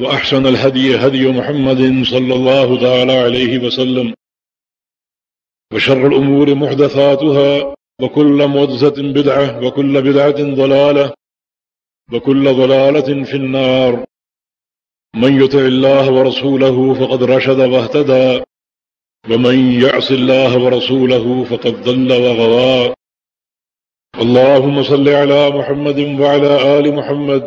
وأحسن الهدي هدي محمد صلى الله تعالى عليه وسلم وشر الأمور محدثاتها وكل موزة بدعة وكل بدعة ضلالة وكل ضلالة في النار من يتع الله ورسوله فقد رشد واهتدى ومن يعص الله ورسوله فقد ضل وغوى اللهم صل على محمد وعلى آل محمد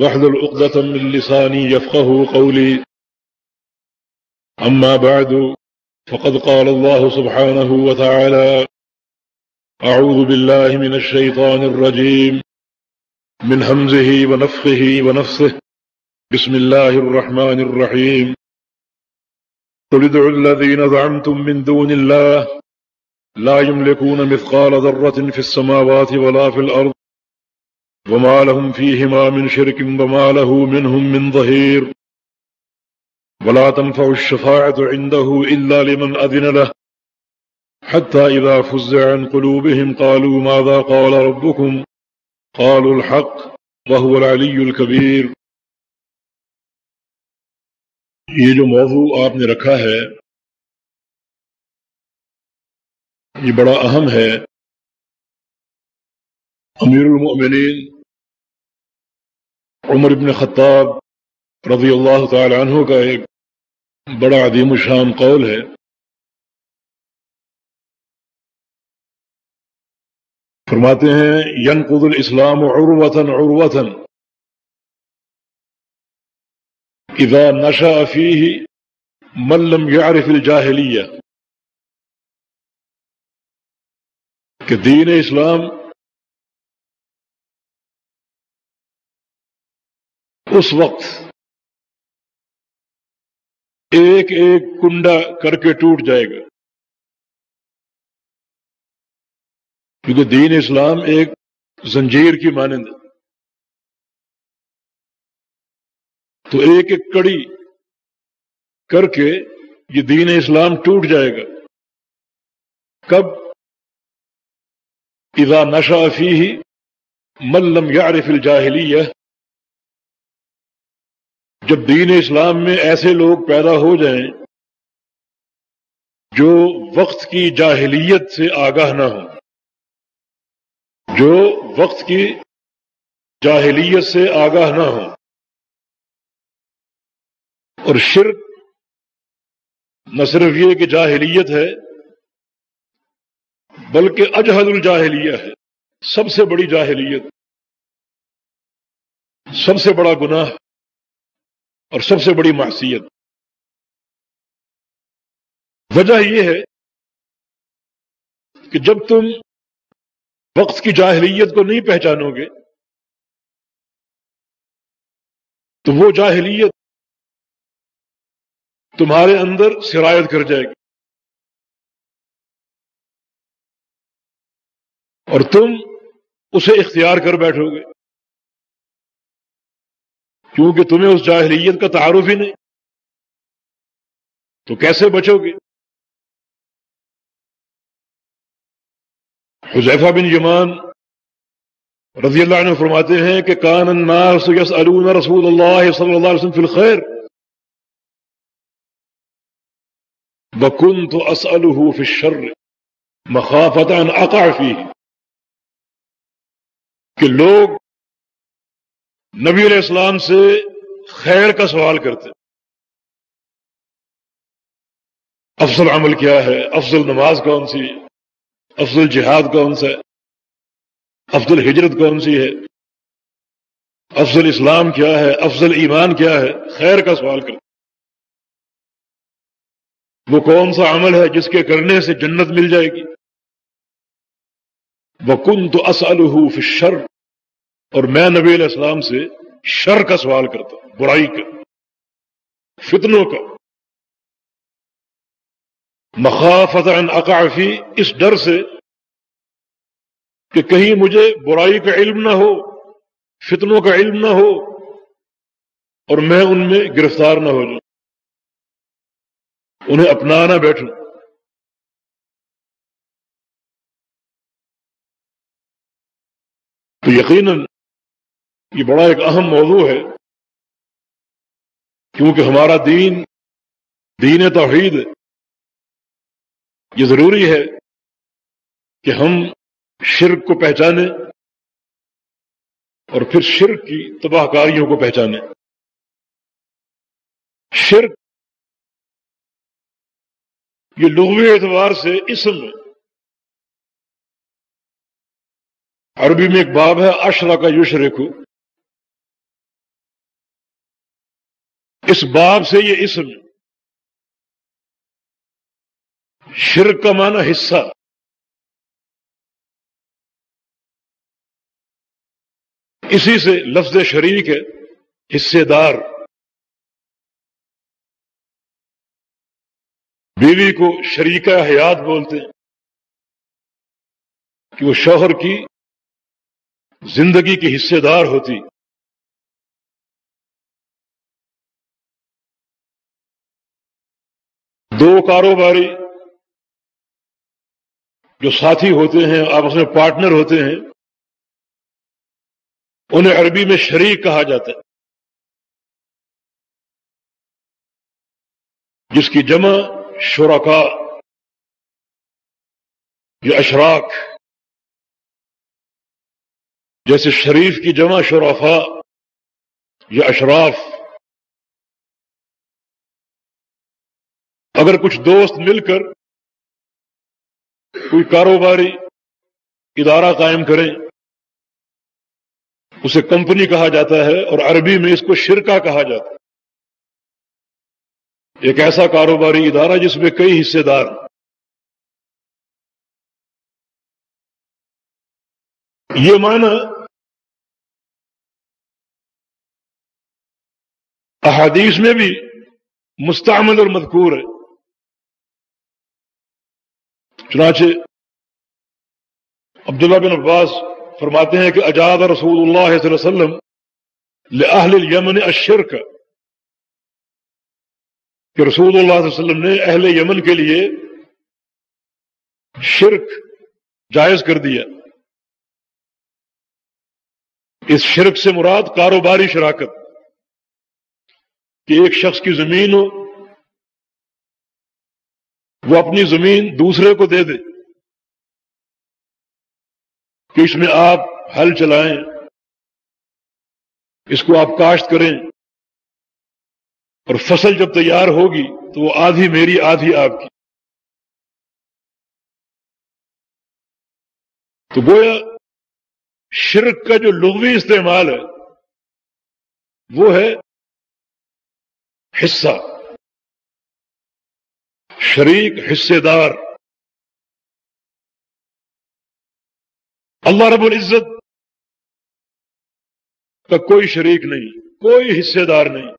واحلل عقدة من لساني يفقه قولي. أما بعد، فقد قال الله سبحانه وتعالى أعوذ بالله من الشيطان الرجيم، من همزه ونفخه ونفسه. بسم الله الرحمن الرحيم. قل ادعوا الذين زعمتم من دون الله، لا يملكون مثقال ذرة في السماوات ولا في الأرض وما لهم فيهما من شرك وما له منهم من ظهير. ولا تنفع الشفاعة عنده إلا لمن أذن له. حتى إذا فزع عن قلوبهم قالوا ماذا قال ربكم؟ قالوا الحق وهو العلي الكبير. یہ جو موضوع آپ نے رکھا ہے، یہ بڑا اہم ہے۔ امیر المؤمنین عمر ابن خطاب رضی اللہ تعالی عنہ کا ایک بڑا عدیم الشان قول ہے۔ فرماتے ہیں، ینقض الاسلام عروتن عروتن اذا نشا فیہ من لم يعرف الجاہلیہ۔ کہ دین اسلام اس وقت ایک ایک کنڈا کر کے ٹوٹ جائے گا۔ کیونکہ دین اسلام ایک زنجیر کی مانند تو ایک ایک کڑی کر کے یہ دین اسلام ٹوٹ جائے گا۔ کب؟ اذا نشا فی ملم یعرف الجاہلیہ۔ جب دین اسلام میں ایسے لوگ پیدا ہو جائیں جو وقت کی جاہلیت سے آگاہ نہ ہوں، جو وقت کی جاہلیت سے آگاہ نہ ہوں۔ اور شرک نہ صرف یہ کہ جاہلیت ہے، بلکہ اجہد الجاہلیہ ہے۔ سب سے بڑی جاہلیت، سب سے بڑا گناہ۔ اور سب سے بڑی معصیت۔ وجہ یہ ہے کہ جب تم وقت کی جاہلیت کو نہیں پہچانو گے، تو وہ جاہلیت تمہارے اندر سرایت کر جائے گی۔ اور تم اسے اختیار کر بیٹھو گے۔ کیونکہ تمہیں اس جاہلیت کا تعارف ہی نہیں۔ تو کیسے بچو گے؟ حذیفہ بن یمان رضی اللہ عنہ فرماتے ہیں کہ کان الناس یسألون رسول اللہ صلی اللہ علیہ وسلم فی الخیر۔ وکنت اسألہ فی الشر مخافتا ان اقع فیہ کہ لوگ نبی علیہ السلام سے خیر کا سوال کرتے افضل عمل کیا ہے؟ افضل نماز کون سی؟ ہے افضل جہاد کون سا ہے؟ افضل ہجرت کون سی ہے؟ افضل اسلام کیا ہے؟ افضل ایمان کیا ہے؟ خیر کا سوال کر وہ کون سا عمل ہے جس کے کرنے سے جنت مل جائے گی؟ وہ کن تو اصل شر اور میں نبی علیہ السلام سے شر کا سوال کرتا ہوں، برائی کا، فتنوں کا۔ مخافت عن اقافی اس ڈر سے کہ کہیں مجھے برائی کا علم نہ ہو، فتنوں کا علم نہ ہو اور میں ان میں گرفتار نہ ہو جاؤں۔ انہیں اپنا نہ بیٹھوں۔ تو یقیناً یہ بڑا ایک اہم موضوع ہے، کیونکہ ہمارا دین دین توحید یہ ضروری ہے کہ ہم شرک کو پہچانے اور پھر شرک کی تباہ کاریوں کو پہچانے شرک یہ لغوی اعتبار سے اسم عربی میں ایک باب ہے اشرا کا یوش اس باب سے یہ اسم شرک کا معنی حصہ۔ اسی سے لفظ شریک ہے، حصے دار۔ بیوی کو شریکہ حیات بولتے ہیں کہ وہ شوہر کی زندگی کی حصے دار ہوتی۔ دو کاروباری جو ساتھی ہوتے ہیں آپس میں پارٹنر ہوتے ہیں، انہیں عربی میں شریک کہا جاتا ہے۔ جس کی جمع شرکا، یا اشراک، جیسے شریف کی جمع شرفا یا اشراف اگر کچھ دوست مل کر کوئی کاروباری ادارہ قائم کریں، اسے کمپنی کہا جاتا ہے اور عربی میں اس کو شرکا کہا جاتا ہے۔ ایک ایسا کاروباری ادارہ جس میں کئی حصے دار یہ معنی احادیث میں بھی مستعمل اور مذکور ہے۔ چنانچہ عبداللہ بن عباس فرماتے ہیں کہ اجاد رسول اللہ صلی اللہ علیہ وسلم لأہل الیمن الشرک کہ رسول اللہ علیہ وسلم نے اہل یمن کے لیے شرک جائز کر دیا۔ اس شرک سے مراد کاروباری شراکت کہ ایک شخص کی زمین ہو وہ اپنی زمین دوسرے کو دے دے کہ اس میں آپ ہل چلائیں، اس کو آپ کاشت کریں اور فصل جب تیار ہوگی تو وہ آدھی میری، آدھی آپ کی۔ تو گویا شرک کا جو لغوی استعمال ہے، وہ ہے حصہ۔ شریک حصے دار اللہ رب العزت کا کوئی شریک نہیں، کوئی حصے دار نہیں۔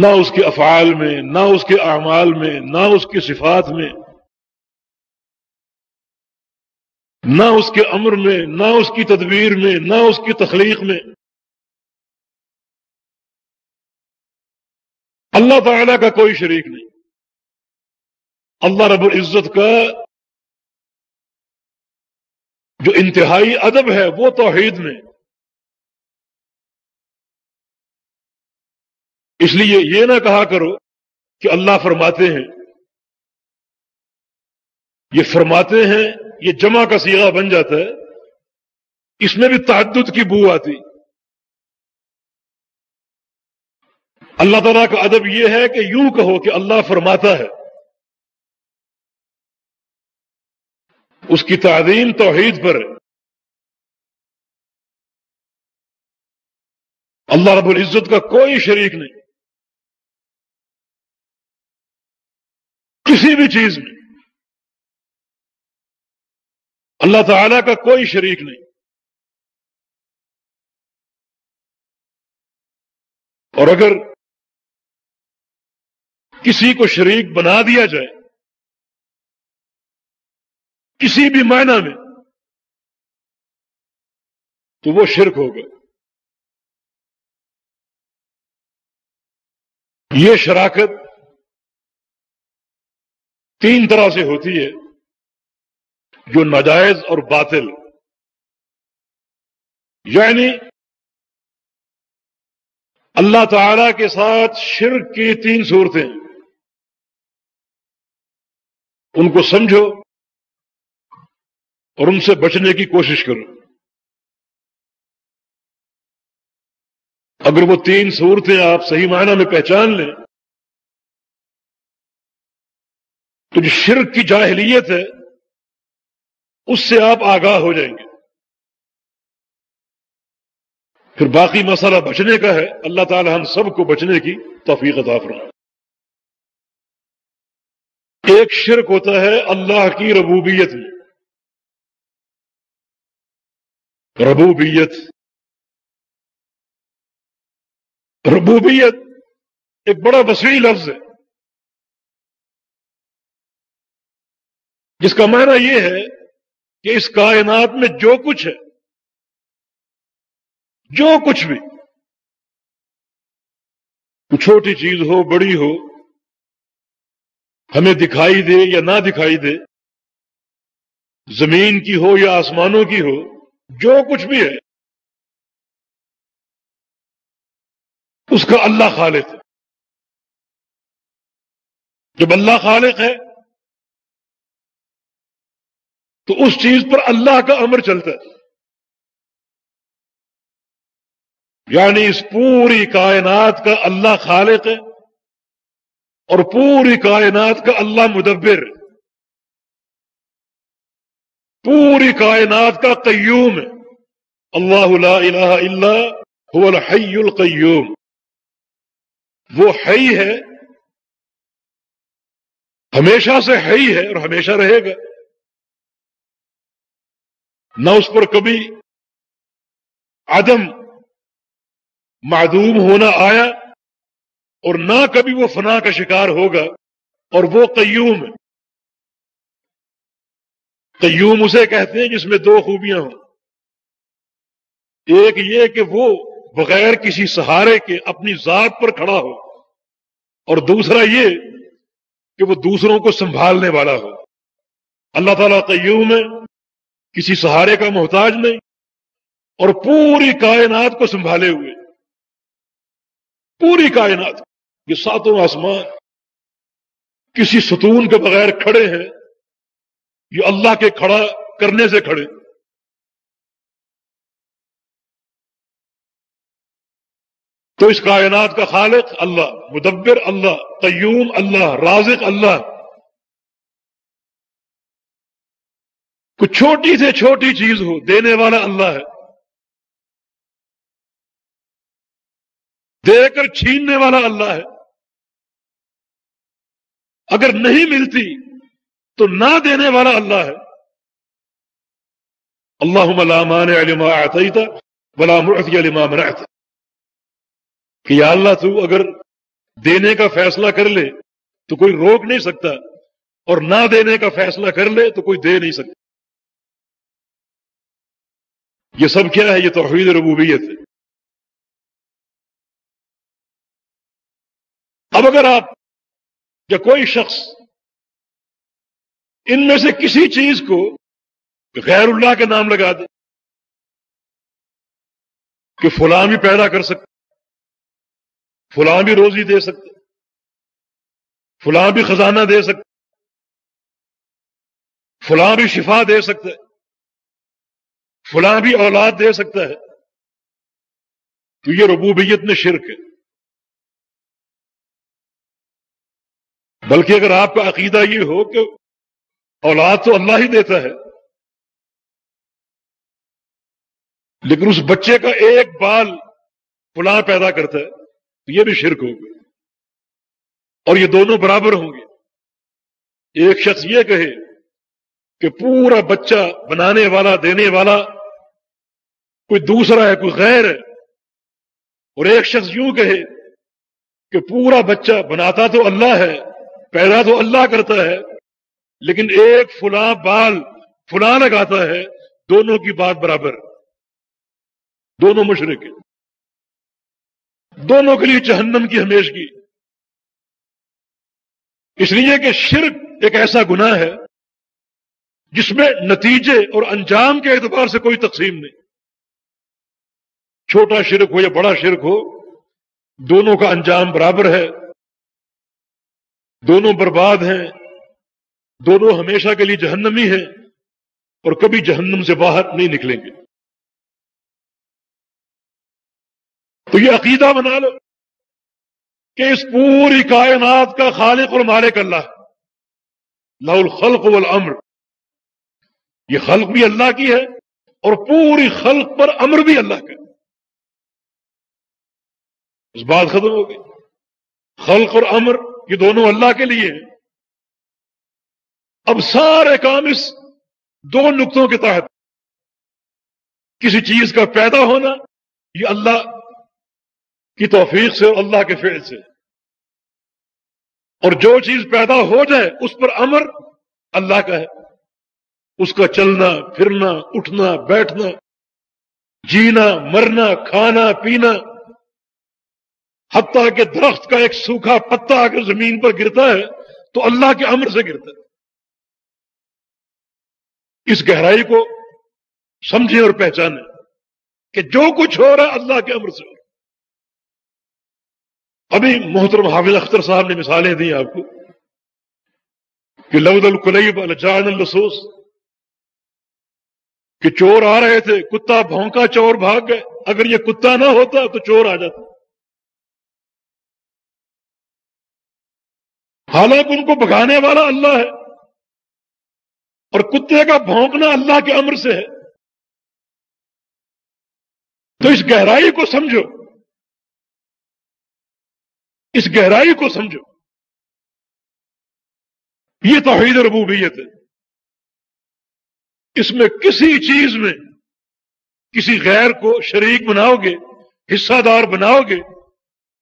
نہ اس کے افعال میں، نہ اس کے اعمال میں، نہ اس کی صفات میں۔ نہ اس کے امر میں، نہ اس کی تدبیر میں، نہ اس کی تخلیق میں۔ اللہ تعالی کا کوئی شریک نہیں۔ اللہ رب العزت کا جو انتہائی ادب ہے وہ توحید میں۔ اس لیے یہ نہ کہا کرو کہ اللہ فرماتے ہیں۔ یہ فرماتے ہیں، یہ جمع کا سیگا بن جاتا ہے۔ اس میں بھی تعدد کی بو آتی۔ اللہ تعالیٰ کا ادب یہ ہے کہ یوں کہو کہ اللہ فرماتا ہے۔ اس کی تعظیم توحید پر۔ اللہ رب العزت کا کوئی شریک نہیں۔ کسی بھی چیز میں۔ اللہ تعالی کا کوئی شریک نہیں۔ اور اگر کسی کو شریک بنا دیا جائے، کسی بھی معنی میں تو وہ شرک ہوگا یہ شراکت تین طرح سے ہوتی ہے، جو ناجائز اور باطل۔ یعنی اللہ تعالی کے ساتھ شرک کی تین صورتیں۔ ان کو سمجھو اور ان سے بچنے کی کوشش کرو۔ اگر وہ تین صورتیں آپ صحیح معنی میں پہچان لیں، تو جو شرک کی جاہلیت ہے، اس سے آپ آگاہ ہو جائیں گے۔ پھر باقی مسئلہ بچنے کا ہے۔ اللہ تعالی ہم سب کو بچنے کی توفیق عطا فرمائے۔ ایک شرک ہوتا ہے اللہ کی ربوبیت میں۔ ربوبیت۔ ربوبیت ایک بڑا وسیع لفظ ہے۔ جس کا معنی یہ ہے کہ اس کائنات میں جو کچھ ہے، جو کچھ بھی چھوٹی چیز ہو، بڑی ہو ہمیں دکھائی دے یا نہ دکھائی دے، زمین کی ہو یا آسمانوں کی ہو، جو کچھ بھی ہے، اس کا اللہ خالق ہے۔ جب اللہ خالق ہے، تو اس چیز پر اللہ کا امر چلتا ہے۔ یعنی اس پوری کائنات کا اللہ خالق ہے۔ اور پوری کائنات کا اللہ مدبر۔ پوری کائنات کا قیوم۔ اللہ لا الہ الا هو الحی القیوم۔ وہ حی ہے۔ ہمیشہ سے حی ہے اور ہمیشہ رہے گا۔ نہ اس پر کبھی عدم معدوم ہونا آیا۔ اور نہ کبھی وہ فنا کا شکار ہوگا اور وہ قیوم ہے۔ قیوم اسے کہتے ہیں جس میں دو خوبیاں ہوں۔ ایک یہ کہ وہ بغیر کسی سہارے کے اپنی ذات پر کھڑا ہو۔ اور دوسرا یہ کہ وہ دوسروں کو سنبھالنے والا ہو۔ اللہ تعالیٰ قیوم ہے، کسی سہارے کا محتاج نہیں، اور پوری کائنات کو سنبھالے ہوئے۔ پوری کائنات۔ یہ ساتوں آسمان کسی ستون کے بغیر کھڑے ہیں، یہ اللہ کے کھڑا کرنے سے کھڑے۔ تو اس کائنات کا خالق اللہ، مدبر اللہ، قیوم اللہ، رازق اللہ۔ کچھ چھوٹی سے چھوٹی چیز ہو، دینے والا اللہ ہے۔ دے کر چھیننے والا اللہ ہے۔ اگر نہیں ملتی تو نہ دینے والا اللہ ہے۔ اللہ ملامان علما آتا تھا بلا مرتی علما منعت۔ کہ یا اللہ تو اگر دینے کا فیصلہ کر لے تو کوئی روک نہیں سکتا اور نہ دینے کا فیصلہ کر لے تو کوئی دے نہیں سکتا۔ یہ سب کیا ہے؟ یہ توحید ربوبیت۔ ہے اب اگر آپ یا کوئی شخص ان میں سے کسی چیز کو غیر اللہ کے نام لگا دے کہ فلاں بھی پیدا کر سکتے فلاں بھی روزی دے سکتے فلاں بھی خزانہ دے سکتے فلاں بھی شفا دے سکتے فلاں بھی اولاد دے سکتا ہے۔ تو یہ ربوبیت میں شرک ہے۔ بلکہ اگر آپ کا عقیدہ یہ ہو کہ اولاد تو اللہ ہی دیتا ہے، لیکن اس بچے کا ایک بال فلاں پیدا کرتا ہے، تو یہ بھی شرک ہوگا۔ اور یہ دونوں برابر ہوں گے۔ ایک شخص یہ کہے کہ پورا بچہ بنانے والا، دینے والا، کوئی دوسرا ہے، کوئی غیر ہے۔ اور ایک شخص یوں کہے کہ پورا بچہ بناتا تو اللہ ہے پیدا تو اللہ کرتا ہے، لیکن ایک فلاں بال فلاں لگاتا ہے، دونوں کی بات برابر۔ دونوں مشرق۔ دونوں کے لیے جہنم کی ہمیشگی اس لیے کہ شرک ایک ایسا گناہ ہے، جس میں نتیجے اور انجام کے اعتبار سے کوئی تقسیم نہیں۔ چھوٹا شرک ہو یا بڑا شرک ہو، دونوں کا انجام برابر ہے۔ دونوں برباد ہیں، دونوں ہمیشہ کے لیے جہنمی ہیں اور کبھی جہنم سے باہر نہیں نکلیں گے۔ تو یہ عقیدہ بنا لو کہ اس پوری کائنات کا خالق اور مالک اللہ لا الخلق والامر۔ یہ خلق بھی اللہ کی ہے اور پوری خلق پر امر بھی اللہ کا۔ اس بات ختم ہو گئی۔ خلق اور امر یہ دونوں اللہ کے لیے ہیں۔ اب سارے کام اس دو نقطوں کے تحت۔ کسی چیز کا پیدا ہونا، یہ اللہ کی توفیق سے اور اللہ کے فعل سے۔ اور جو چیز پیدا ہو جائے، اس پر امر اللہ کا ہے۔ اس کا چلنا، پھرنا، اٹھنا، بیٹھنا، جینا، مرنا، کھانا، پینا حتیٰ کہ درخت کا ایک سوکھا پتا اگر زمین پر گرتا ہے تو اللہ کے امر سے گرتا ہے۔ اس گہرائی کو سمجھیں اور پہچانیں کہ جو کچھ ہو رہا ہے اللہ کے امر سے۔ ہو رہا ابھی محترم حافظ اختر صاحب نے مثالیں دی آپ کو کہ لود القلیب الجان الرسوس کہ چور آ رہے تھے، کتا بھونکا چور بھاگ گئے۔ اگر یہ کتا نہ ہوتا تو چور آ جاتا۔ حالانکہ ان کو بگانے والا اللہ ہے اور کتے کا بھونکنا اللہ کے امر سے ہے۔ تو اس گہرائی کو سمجھو۔ اس گہرائی کو سمجھو۔ یہ توحید ربوبیت ہے۔ اس میں کسی چیز میں کسی غیر کو شریک بناؤ گے، حصہ دار بناؤ گے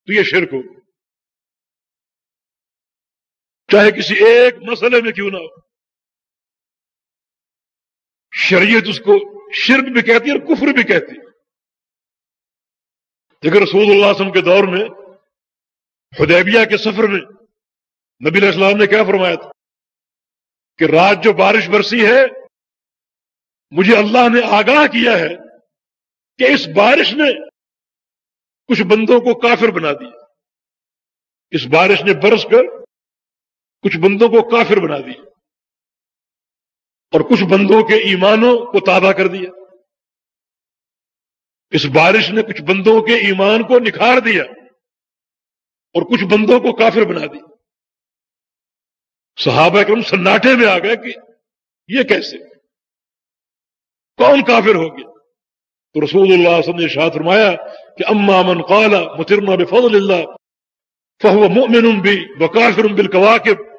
تو یہ شرک ہو چاہے کسی ایک مسئلے میں کیوں نہ ہو۔ شریعت اس کو شرک بھی کہتی ہے اور کفر بھی کہتی ہے۔ لیکن رسول اللہ علیہ وسلم کے دور میں، حدیبیہ کے سفر میں نبی علیہ السلام نے کیا فرمایا تھا؟ کہ رات جو بارش برسی ہے، مجھے اللہ نے آگاہ کیا ہے کہ اس بارش نے کچھ بندوں کو کافر بنا دیا۔ اس بارش نے برس کر کچھ بندوں کو کافر بنا دیا اور کچھ بندوں کے ایمانوں کو تازہ کر دیا۔ اس بارش نے کچھ بندوں کے ایمان کو نکھار دیا اور کچھ بندوں کو کافر بنا دی صحابہ کرم سناٹے میں آ گئے کہ یہ کیسے؟ کون کافر ہو گیا؟ تو رسول اللہ صلی اللہ علیہ وسلم نے شاہ فرمایا کہ اما من قال مترنا بفضل اللہ فهو مؤمن بي وكافر بالكواكب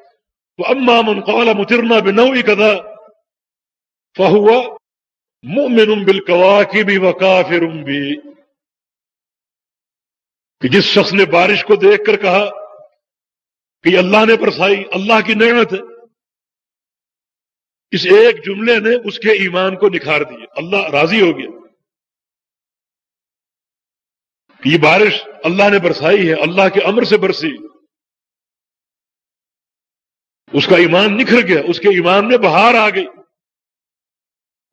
واما من قال مترنا بنوع كذا، فهو مؤمن بالكواكب وكافر بي کہ جس شخص نے بارش کو دیکھ کر کہا کہ اللہ نے برسائی، اللہ کی نعمت ہے، اس ایک جملے نے اس کے ایمان کو نکھار دیا، اللہ راضی ہو گیا۔ کہ یہ بارش اللہ نے برسائی ہے، اللہ کے امر سے برسی۔ اس کا ایمان نکھر گیا، اس کے ایمان میں بہار آ گئی،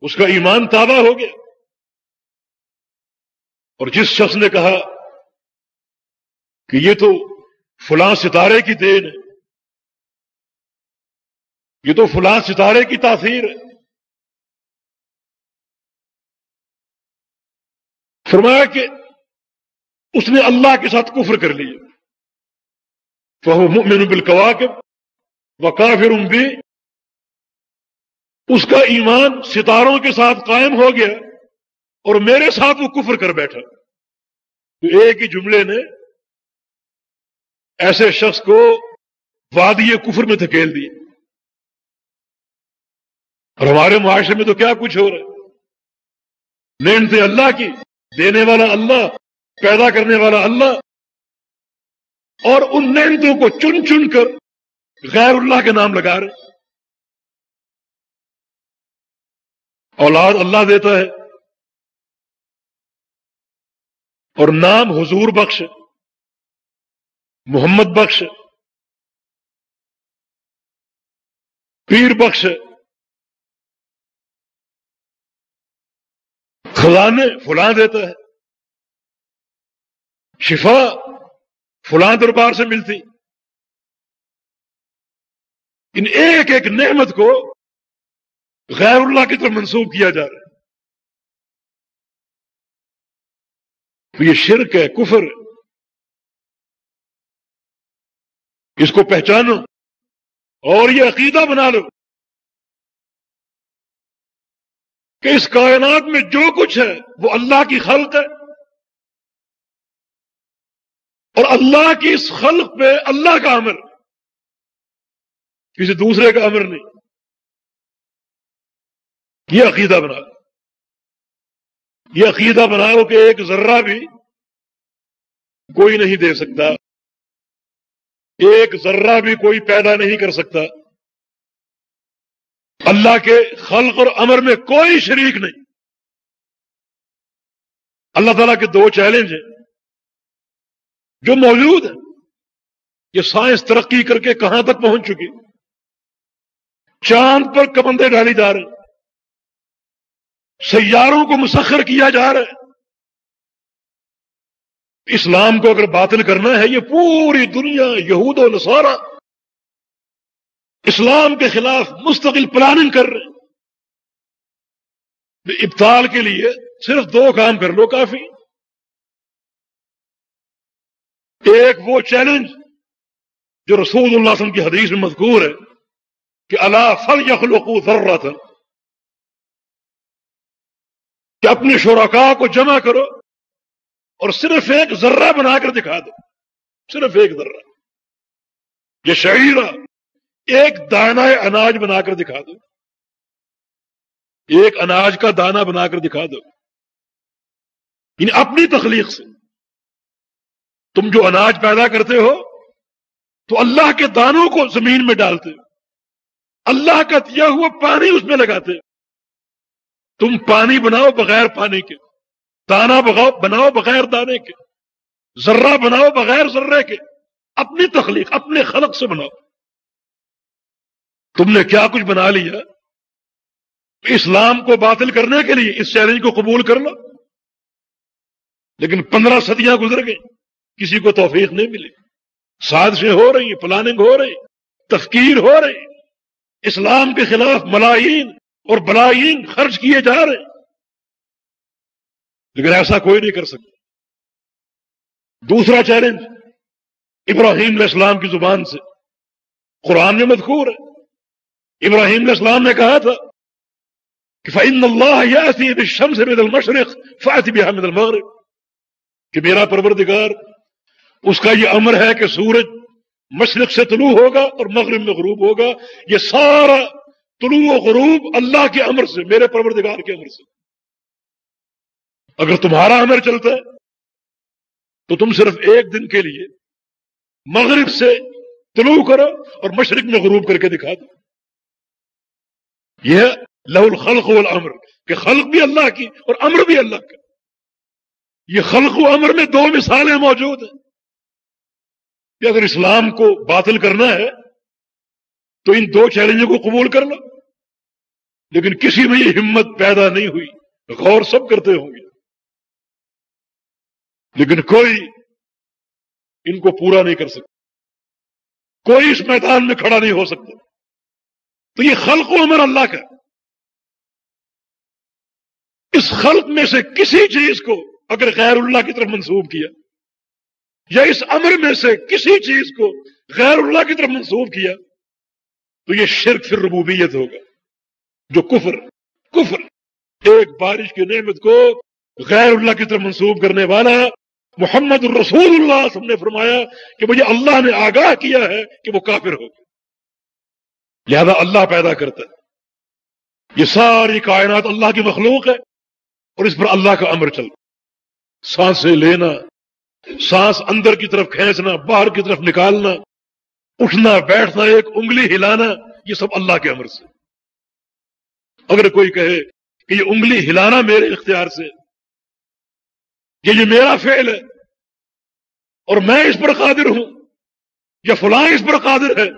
اس کا ایمان تابہ ہو گیا۔ اور جس شخص نے کہا کہ یہ تو فلاں ستارے کی دین ہے، یہ تو فلاں ستارے کی تاثیر ہے۔ فرمایا کہ اس نے اللہ کے ساتھ کفر کر لیا تو مؤمن بالکواکب۔ وہ کافر بھی اس کا ایمان ستاروں کے ساتھ قائم ہو گیا اور میرے ساتھ وہ کفر کر بیٹھا۔ تو ایک ہی جملے نے ایسے شخص کو وادی کفر میں دھکیل دیے اور ہمارے معاشرے میں تو کیا کچھ ہو رہا ہے؟ نعمتیں اللہ کی، دینے والا اللہ، پیدا کرنے والا اللہ۔ اور ان نعمتوں کو چن چن کر غیر اللہ کے نام لگا رہے اولاد اللہ دیتا ہے اور نام حضور بخش محمد بخش پیر بخش خزانے فلاں دیتا ہے، شفا فلاں دربار سے ملتی۔ ان ایک ایک نعمت کو غیر اللہ کی طرف منسوخ کیا جا رہا ہے۔ تو یہ شرک ہے، کفر اس کو پہچانو اور یہ عقیدہ بنا لو کہ اس کائنات میں جو کچھ ہے وہ اللہ کی خلق ہے۔ اور اللہ کی اس خلق پہ اللہ کا امر۔ کسی دوسرے کا امر نہیں۔ یہ عقیدہ بنا لو۔ یہ عقیدہ بناؤ کہ ایک ذرہ بھی کوئی نہیں دے سکتا۔ ایک ذرہ بھی کوئی پیدا نہیں کر سکتا۔ اللہ کے خلق اور امر میں کوئی شریک نہیں۔ اللہ تعالیٰ کے دو چیلنج ہیں۔ جو موجود ہیں۔ یہ سائنس ترقی کر کے کہاں تک پہنچ چکی چاند پر کبندے ڈالی جا رہے سیاروں کو مسخر کیا جا رہا ہے۔ اسلام کو اگر باطل کرنا ہے، یہ پوری دنیا یہود و نصارہ اسلام کے خلاف مستقل پلاننگ کر رہے ہیں۔ ابتال کے لیے صرف دو کام کر لو کافی۔ ایک وہ چیلنج جو رسول اللہ علیہ وسلم کی حدیث میں مذکور ہے۔ کہ اللہ فل یخلقو ضرورت کہ اپنے شرکا کو جمع کرو اور صرف ایک ذرہ بنا کر دکھا دو. صرف ایک ذرہ. یہ شعیرہ ایک دانا اناج بنا کر دکھا دو. ایک اناج کا دانا بنا کر دکھا دو. یعنی اپنی تخلیق سے. تم جو اناج پیدا کرتے ہو تو اللہ کے دانوں کو زمین میں ڈالتے ہو. اللہ کا دیا ہوا پانی اس میں لگاتے تم پانی بناؤ بغیر پانی کے، دانا بناؤ بغیر دانے کے، ذرہ بناؤ بغیر ذرے کے، اپنی تخلیق، اپنے خلق سے بناؤ۔ تم نے کیا کچھ بنا لیا؟ اسلام کو باطل کرنے کے لیے، اس چیلنج کو قبول کر لو۔ لیکن پندرہ صدیاں گزر گئی کسی کو توفیق نہیں ملی۔ سازشیں ہو رہی پلاننگ ہو رہی تفکیر ہو رہی اسلام کے خلاف ملائین اور بلائین خرچ کیے جا رہے لیکن ایسا کوئی نہیں کر سکتا۔ دوسرا چیلنج، ابراہیم علیہ السلام کی زبان سے۔ قرآن میں مذکور ہے۔ ابراہیم علیہ السلام نے کہا تھا کہ فعن اللہ یا شم سے المشرق فاطب حامد المغرب۔ کہ میرا پروردگار، اس کا یہ امر ہے کہ سورج مشرق سے طلوع ہوگا اور مغرب میں غروب ہوگا۔ یہ سارا طلوع و غروب اللہ کے امر سے، میرے پروردگار کے امر سے۔ اگر تمہارا امر چلتا ہے، تو تم صرف ایک دن کے لیے مغرب سے طلوع کرو اور مشرق میں غروب کر کے دکھا دو۔ یہ لہ الخلق والامر، کہ خلق بھی اللہ کی اور امر بھی اللہ کا یہ خلق و امر میں دو مثالیں موجود ہیں۔ کہ اگر اسلام کو باطل کرنا ہے تو ان دو چیلنجوں کو قبول کر لو۔ لیکن کسی میں یہ ہمت پیدا نہیں ہوئی، غور سب کرتے ہوں گے۔ لیکن کوئی ان کو پورا نہیں کر سکتا۔ کوئی اس میدان میں کھڑا نہیں ہو سکتا۔ تو یہ خلق و امر اللہ کا اس خلق میں سے کسی چیز کو اگر غیر اللہ کی طرف منسوب کیا یا اس امر میں سے کسی چیز کو غیر اللہ کی طرف منسوب کیا، تو یہ شرک پھر ربوبیت ہوگا، جو کفر کفر، ایک بارش کی نعمت کو غیر اللہ کی طرف منسوخ کرنے والا محمد الرسول اللہ سب نے فرمایا کہ مجھے اللہ نے آگاہ کیا ہے کہ وہ کافر ہو لہذا اللہ پیدا کرتا ہے۔ یہ ساری کائنات اللہ کی مخلوق ہے اور اس پر اللہ کا امر چلتا سانسیں لینا سانس اندر کی طرف کھینچنا، باہر کی طرف نکالنا، اٹھنا، بیٹھنا، ایک انگلی ہلانا، یہ سب اللہ کے امر سے۔ اگر کوئی کہے کہ یہ انگلی ہلانا میرے اختیار سے، یہ یہ میرا فعل ہے، اور میں اس پر قادر ہوں، یا فلاں اس پر قادر ہے،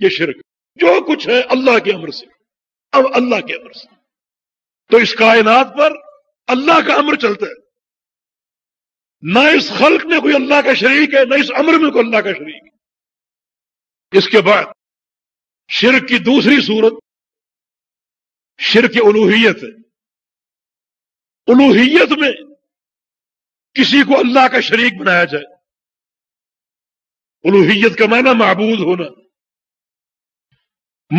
یہ شرک۔ جو کچھ ہے اللہ کے امر سے۔ اب اللہ کے امر سے۔ تو اس کائنات پر اللہ کا امر چلتا ہے۔ نہ اس خلق میں کوئی اللہ کا شریک ہے، نہ اس امر میں کوئی اللہ کا شریک ہے۔ اس کے بعد شرک کی دوسری صورت، شرک الوحیت ہے۔ الوحیت میں کسی کو اللہ کا شریک بنایا جائے۔ الوحیت کا معنی معبود ہونا۔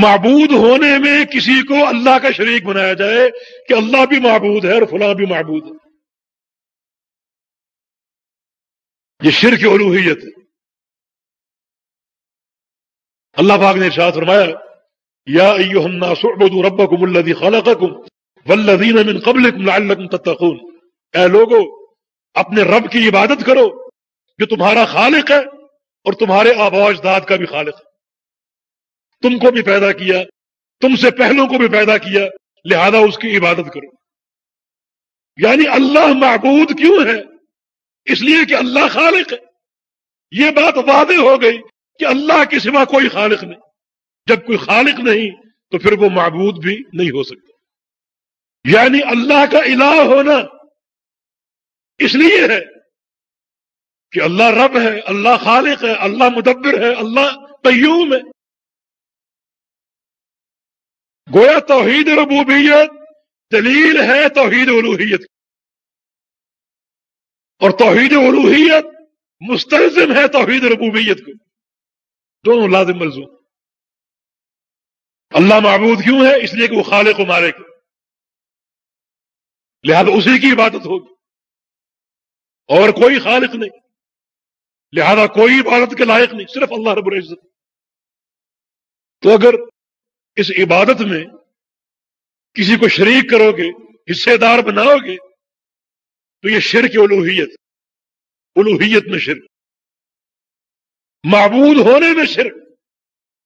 معبود ہونے میں کسی کو اللہ کا شریک بنایا جائے کہ اللہ بھی معبود ہے اور فلاں بھی معبود ہے۔ یہ شرک الوحیت ہے۔ اللہ پاک نے ارشاد فرمایا، یا ایوہ الناس اعبدوا ربکم الذی خلقکم والذین من قبلکم لعلکم تتقون۔ اے لوگو، اپنے رب کی عبادت کرو جو تمہارا خالق ہے اور تمہارے آبا اجداد کا بھی خالق ہے۔ تم کو بھی پیدا کیا، تم سے پہلوں کو بھی پیدا کیا، لہذا اس کی عبادت کرو۔ یعنی اللہ معبود کیوں ہے؟ اس لیے کہ اللہ خالق ہے۔ یہ بات واضح ہو گئی کہ اللہ کے سوا کوئی خالق نہیں۔ جب کوئی خالق نہیں تو پھر وہ معبود بھی نہیں ہو سکتا۔ یعنی اللہ کا الہ ہونا اس لیے ہے کہ اللہ رب ہے، اللہ خالق ہے، اللہ مدبر ہے، اللہ قیوم ہے۔ گویا توحید ربوبیت، دلیل ہے توحید الوحیت۔ اور توحید الوحیت مستلزم ہے توحید ربوبیت کو۔ دونوں لازم ملزوم۔ اللہ معبود کیوں ہے؟ اس لیے کہ وہ خالق و مالک لہذا اسی کی عبادت ہوگی۔ اور کوئی خالق نہیں۔ لہذا کوئی عبادت کے لائق نہیں، صرف اللہ رب العزت۔ تو اگر اس عبادت میں کسی کو شریک کرو گے، حصے دار بناؤ گے تو یہ شرک الوحیت الوحیت میں شرک۔ معبود ہونے میں شرک۔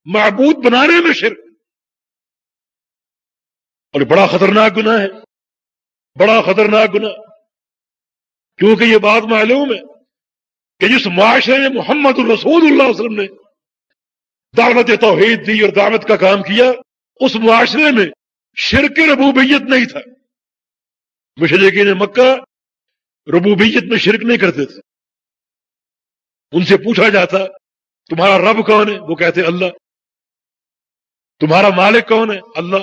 معبود بنانے میں شرک۔ اور بڑا خطرناک گناہ ہے۔ بڑا خطرناک گناہ۔ کیونکہ یہ بات معلوم ہے کہ جس معاشرے میں محمد الرسول اللہ علیہ وسلم نے دعوت توحید دی اور دعوت کا کام کیا، اس معاشرے میں شرک ربوبیت نہیں تھا۔ مشرقین مکہ ربوبیت میں شرک نہیں کرتے تھے۔ ان سے پوچھا جاتا، تمہارا رب کون ہے؟ وہ کہتے، اللہ۔ تمہارا مالک کون ہے؟ اللہ۔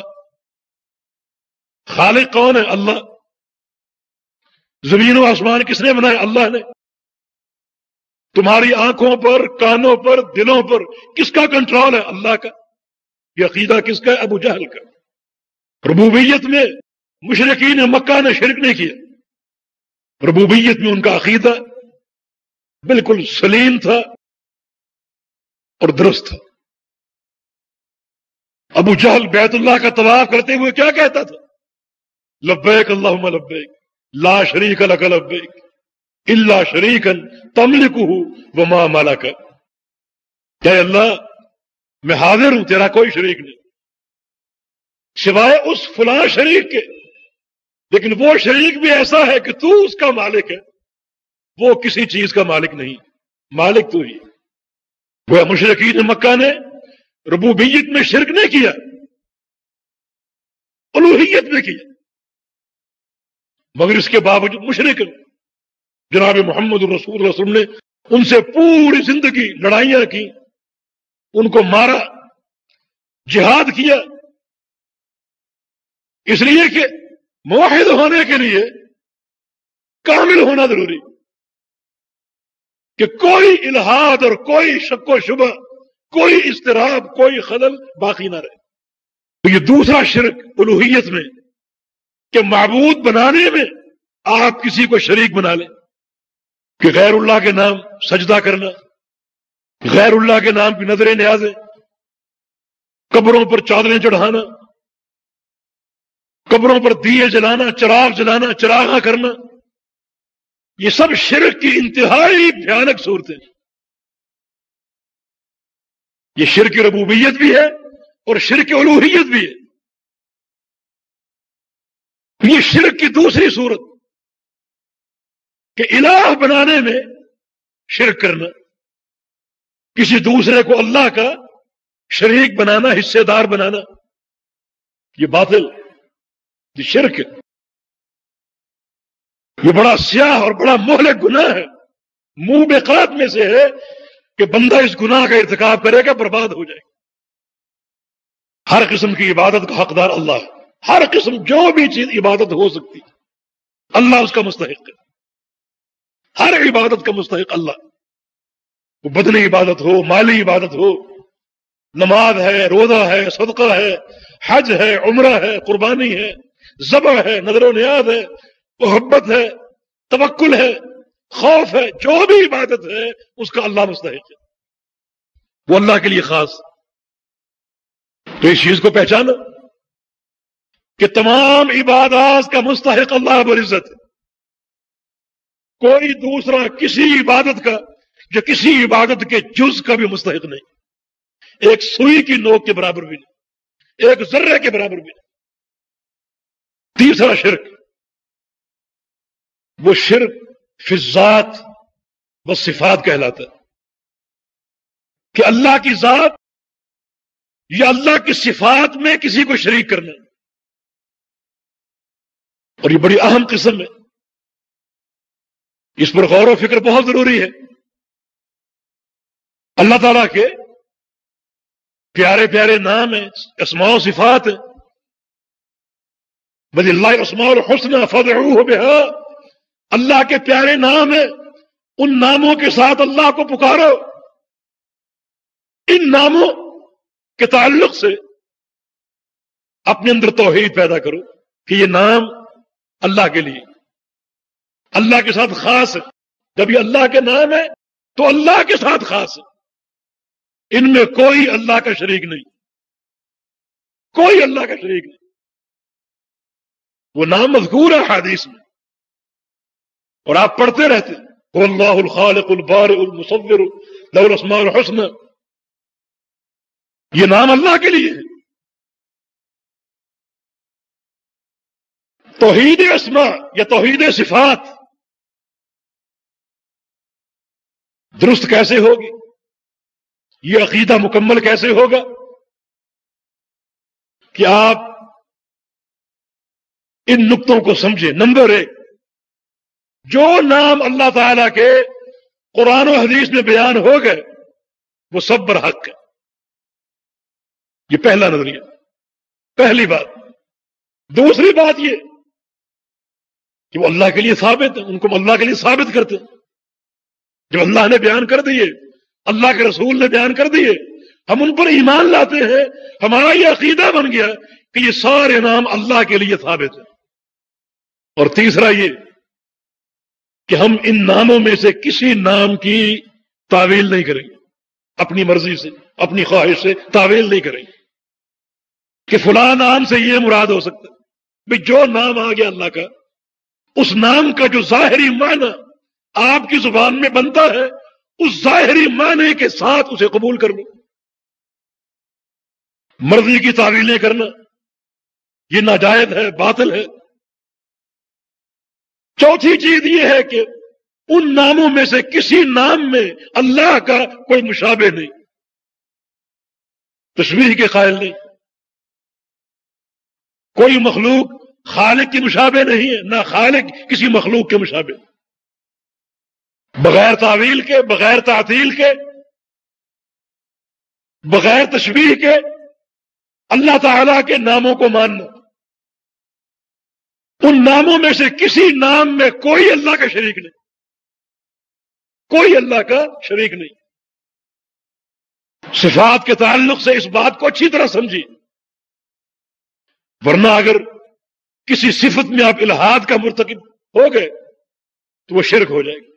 خالق کون ہے؟ اللہ۔ زمین و آسمان کس نے بنایا اللہ نے۔ تمہاری آنکھوں پر، کانوں پر، دلوں پر کس کا کنٹرول ہے؟ اللہ کا۔ یہ عقیدہ کس کا ہے؟ ابو جہل کا۔ ربوبیت میں مشرقین مکہ نے شرک نہیں کیا۔ ربوبیت میں ان کا عقیدہ بالکل سلیم تھا اور درست تھا۔ ابو جہل بیت اللہ کا طواف کرتے ہوئے کیا کہتا تھا؟ لبیک اللہ لبیک، لا شریک لک لبیک اللہ شریکن تملک ہوں وہ ماں مالا کا اللہ، میں حاضر ہوں، تیرا کوئی شریک نہیں۔ سوائے اس فلاں شریک کے لیکن وہ شریک بھی ایسا ہے کہ تو اس کا مالک ہے۔ وہ کسی چیز کا مالک نہیں۔ مالک تو ہی۔ وہ مشرقین مکہ نے ربوبیت میں شرک نہیں کیا۔ الوحیت میں کیا۔ مگر اس کے باوجود مشرق جناب محمد الرسول اللہ وسلم نے ان سے پوری زندگی لڑائیاں کی ان کو مارا، جہاد کیا۔ اس لیے کہ موحد ہونے کے لیے کامل ہونا ضروری کہ کوئی الہاد اور کوئی شک و شبہ، کوئی اضطراب، کوئی خلل باقی نہ رہے۔ تو یہ دوسرا شرک الوحیت میں کہ معبود بنانے میں آپ کسی کو شریک بنا لیں۔ کہ غیر اللہ کے نام سجدہ کرنا، غیر اللہ کے نام کی نظریں نیازیں، قبروں پر چادریں چڑھانا قبروں پر دیے جلانا، چراغ جلانا چراغا کرنا، یہ سب شرک کی انتہائی بھیانک صورتیں یہ شرک ربوبیت بھی ہے اور شرک الوحیت بھی ہے۔ یہ شرک کی دوسری صورت کہ الہ بنانے میں شرک کرنا، کسی دوسرے کو اللہ کا شریک بنانا، حصے دار بنانا، یہ باطل یہ شرک یہ بڑا سیاہ اور بڑا مہلک گناہ ہے۔ منہ بے میں سے ہے کہ بندہ اس گناہ کا ارتکاب کرے گا، برباد ہو جائے گا۔ ہر قسم کی عبادت کا حقدار اللہ ہے۔ ہر قسم جو بھی چیز عبادت ہو سکتی اللہ اس کا مستحق ہے۔ ہر عبادت کا مستحق اللہ وہ بدنی عبادت ہو، مالی عبادت ہو۔ نماز ہے، روزہ ہے، صدقہ ہے، حج ہے، عمرہ ہے، قربانی ہے۔ ذبح ہے، نظر و نیاز ہے، محبت ہے، توکل ہے، خوف ہے، جو بھی عبادت ہے، اس کا اللہ مستحق ہے۔ وہ اللہ کے لیے خاص۔ تو اس چیز کو پہچانا کہ تمام عبادات کا مستحق اللہ عزت ہے۔ کوئی دوسرا کسی عبادت کا، جو کسی عبادت کے جز کا بھی مستحق نہیں۔ ایک سوئی کی نوک کے برابر بھی نہیں۔ ایک ذرے کے برابر بھی نہیں۔ تیسرا شرک۔ وہ شرک فضات و صفات کہلاتا ہے۔ کہ اللہ کی ذات یا اللہ کی صفات میں کسی کو شریک کرنا۔ اور یہ بڑی اہم قسم ہے۔ اس پر غور و فکر بہت ضروری ہے۔ اللہ تعالیٰ کے پیارے پیارے نام ہیں، اسماء و صفات ہیں۔ بلی اللہ اسماء الحسن فضعوه بها۔ اللہ کے پیارے نام ہیں۔ ان ناموں کے ساتھ اللہ کو پکارو۔ ان ناموں کے تعلق سے اپنے اندر توحید پیدا کرو کہ یہ نام اللہ کے لیے۔ اللہ کے ساتھ خاص ہے۔ جب یہ اللہ کے نام ہے تو اللہ کے ساتھ خاص ہے۔ ان میں کوئی اللہ کا شریک نہیں۔ کوئی اللہ کا شریک نہیں۔ وہ نام مذکور ہے حادیث میں۔ اور آپ پڑھتے رہتے وہ اللہ الخالق البار المصور الاسماء الحسن یہ نام اللہ کے لیے ہے۔ توحید اسما یا توحید صفات۔ درست کیسے ہوگی؟ یہ عقیدہ مکمل کیسے ہوگا؟ کہ آپ ان نقطوں کو سمجھیں نمبر ایک، جو نام اللہ تعالی کے قرآن و حدیث میں بیان ہو گئے، وہ سب برحق ہے۔ یہ پہلا نظریہ۔ پہلی بات۔ دوسری بات یہ کہ وہ اللہ کے لیے ثابت ہے ان کو اللہ کے لیے ثابت کرتے جب اللہ نے بیان کر دیے، اللہ کے رسول نے بیان کر دیے، ہم ان پر ایمان لاتے ہیں، ہمارا یہ عقیدہ بن گیا کہ یہ سارے نام اللہ کے لیے ثابت ہیں۔ اور تیسرا یہ کہ ہم ان ناموں میں سے کسی نام کی تعویل نہیں کریں گے۔ اپنی مرضی سے، اپنی خواہش سے تعویل نہیں کریں گے۔ کہ فلاں نام سے یہ مراد ہو سکتا بھائی جو نام آ گیا اللہ کا، اس نام کا جو ظاہری معنی آپ کی زبان میں بنتا ہے، اس ظاہری معنی کے ساتھ اسے قبول کر لو۔ مرضی کی تعویلیں کرنا، یہ ناجائز ہے، باطل ہے۔ چوتھی چیز یہ ہے کہ ان ناموں میں سے کسی نام میں اللہ کا کوئی مشابہ نہیں۔ تشریح کے قائل نہیں۔ کوئی مخلوق خالق کی مشابہ نہیں ہے، نہ خالق کسی مخلوق کے مشابہ۔ بغیر تعویل کے، بغیر تعطیل کے، بغیر تشبیح کے اللہ تعالی کے ناموں کو ماننا۔ ان ناموں میں سے کسی نام میں کوئی اللہ کا شریک نہیں۔ کوئی اللہ کا شریک نہیں۔ صفات کے تعلق سے اس بات کو اچھی طرح سمجھیے۔ ورنہ اگر کسی صفت میں آپ الہاد کا مرتکب ہو گئے تو وہ شرک ہو جائے گا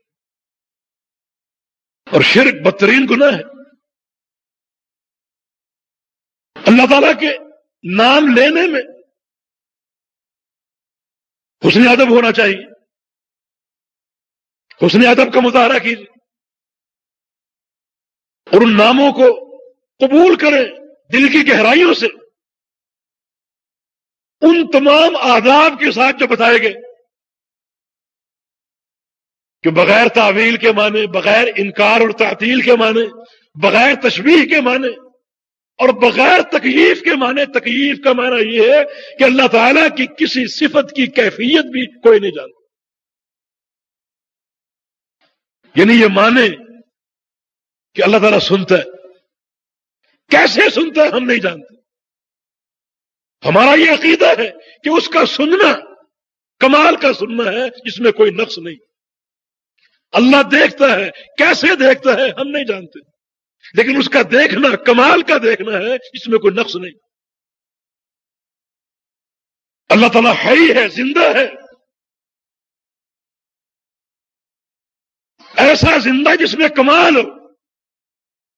اور شرک بدترین گناہ ہے۔ اللہ تعالیٰ کے نام لینے میں حسن ادب ہونا چاہیے۔ حسن ادب کا مظاہرہ کیجیے۔ اور ان ناموں کو قبول کریں دل کی گہرائیوں سے۔ ان تمام آداب کے ساتھ جو بتائے گئے۔ کہ بغیر تعویل کے معنی، بغیر انکار اور تعطیل کے معنی، بغیر تشبیح کے معنی اور بغیر تکلیف کے معنی، تکلیف کا معنی یہ ہے کہ اللہ تعالیٰ کی کسی صفت کی کیفیت بھی کوئی نہیں جانتا۔ یعنی یہ مانے کہ اللہ تعالیٰ سنتا ہے۔ کیسے سنتا ہے ہم نہیں جانتے۔ ہمارا یہ عقیدہ ہے کہ اس کا سننا کمال کا سننا ہے، جس میں کوئی نقص نہیں۔ اللہ دیکھتا ہے، کیسے دیکھتا ہے ہم نہیں جانتے۔ لیکن اس کا دیکھنا، کمال کا دیکھنا ہے، اس میں کوئی نقص نہیں۔ اللہ تعالیٰ ہے ہی ہے، زندہ ہے۔ ایسا زندہ جس میں کمال ہو۔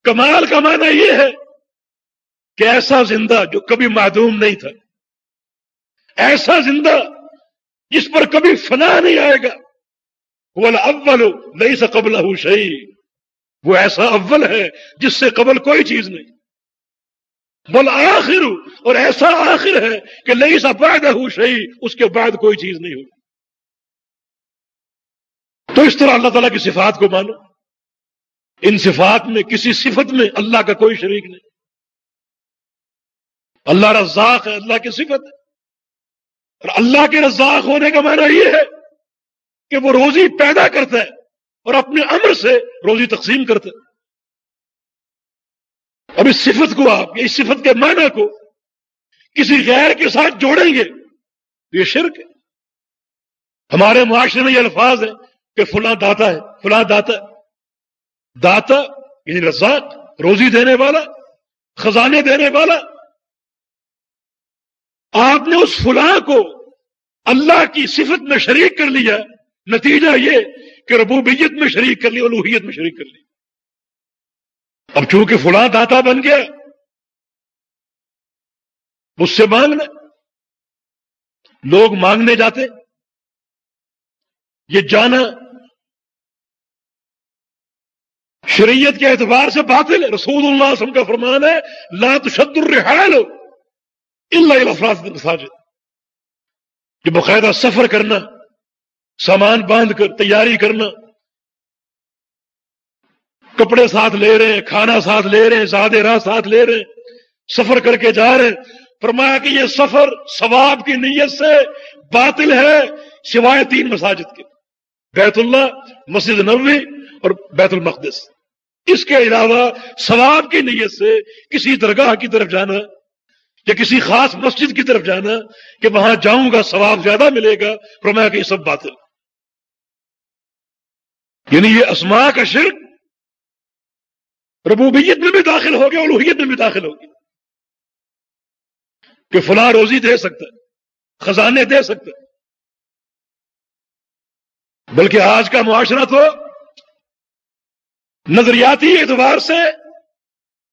کمال کا معنی یہ ہے کہ ایسا زندہ جو کبھی معدوم نہیں تھا۔ ایسا زندہ جس پر کبھی فنا نہیں آئے گا۔ وہ اول نہیں سا قبل شہی وہ ایسا اول ہے جس سے قبل کوئی چیز نہیں۔ بول آخر اور ایسا آخر ہے کہ نہیں سا پیدا ہو شہی اس کے بعد کوئی چیز نہیں ہوگی تو اس طرح اللہ تعالیٰ کی صفات کو مانو۔ ان صفات میں، کسی صفت میں اللہ کا کوئی شریک نہیں۔ اللہ رزاق ہے، اللہ کی صفت ہے۔ اور اللہ کے رزاق ہونے کا معنی یہ ہے کہ وہ روزی پیدا کرتا ہے۔ اور اپنے امر سے روزی تقسیم کرتا ہے اور اس صفت کو آپ، اس صفت کے معنی کو کسی غیر کے ساتھ جوڑیں گے تو یہ شرک ہے۔ ہمارے معاشرے میں یہ الفاظ ہے کہ فلاں داتا ہے، فلاں داتا ہے۔ داتا یعنی رزاق، روزی دینے والا، خزانے دینے والا۔ آپ نے اس فلاں کو اللہ کی صفت میں شریک کر لیا۔ نتیجہ یہ کہ ربوبیت میں شریک کر لی اور لوہیت میں شریک کر لی۔ اب چونکہ فلاں داتا بن گیا، مجھ سے مانگنا لوگ مانگنے جاتے، یہ جانا شریعت کے اعتبار سے باطل ہے۔ رسول اللہ وسلم کا فرمان ہے، لا تشد الرحال الا افراد مساجد کہ باقاعدہ سفر کرنا سامان باندھ کر تیاری کرنا۔ کپڑے ساتھ لے رہے ہیں، کھانا ساتھ لے رہے ہیں، زیادہ راہ ساتھ لے رہے ہیں، سفر کر کے جا رہے ہیں۔ فرمایا کہ یہ سفر ثواب کی نیت سے باطل ہے، سوائے تین مساجد کے۔ بیت اللہ، مسجد نبوی اور بیت المقدس۔ اس کے علاوہ ثواب کی نیت سے کسی درگاہ کی طرف جانا، یا کسی خاص مسجد کی طرف جانا کہ وہاں جاؤں گا، ثواب زیادہ ملے گا۔ فرمایا کہ یہ سب باطل۔ یعنی یہ اسما کا شرک ربوبیت میں بھی داخل ہو گیا الوحیت میں بھی داخل ہو گیا۔ کہ فلاں روزی دے سکتا ہے خزانے دے سکتا۔ ہے بلکہ آج کا معاشرہ تو نظریاتی اعتبار سے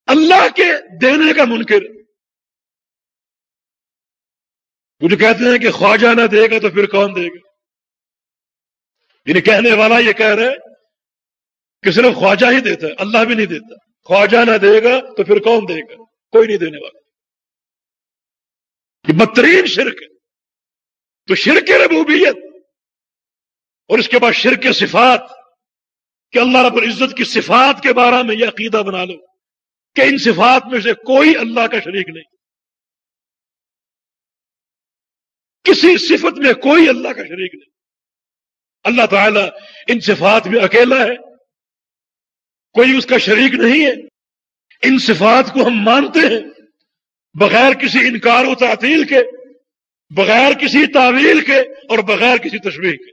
اللہ کے دینے کا منکر۔ کچھ کہتے ہیں کہ خواجہ نہ دے گا تو پھر کون دے گا؟ یعنی کہنے والا یہ کہہ رہے کہ صرف خواجہ ہی دیتا ہے، اللہ بھی نہیں دیتا۔ خواجہ نہ دے گا تو پھر کون دے گا؟ کوئی نہیں دینے والا۔ یہ بدترین شرک ہے۔ تو شرک ربوبیت اور اس کے بعد شرک صفات، کہ اللہ رب العزت کی صفات کے بارے میں یہ عقیدہ بنا لو کہ ان صفات میں سے کوئی اللہ کا شریک نہیں۔ کسی صفت میں کوئی اللہ کا شریک نہیں۔ اللہ تعالیٰ ان صفات میں اکیلا ہے کوئی اس کا شریک نہیں ہے ان صفات کو ہم مانتے ہیں بغیر کسی انکار و تعطیل کے بغیر کسی تعویل کے اور بغیر کسی تشریح کے۔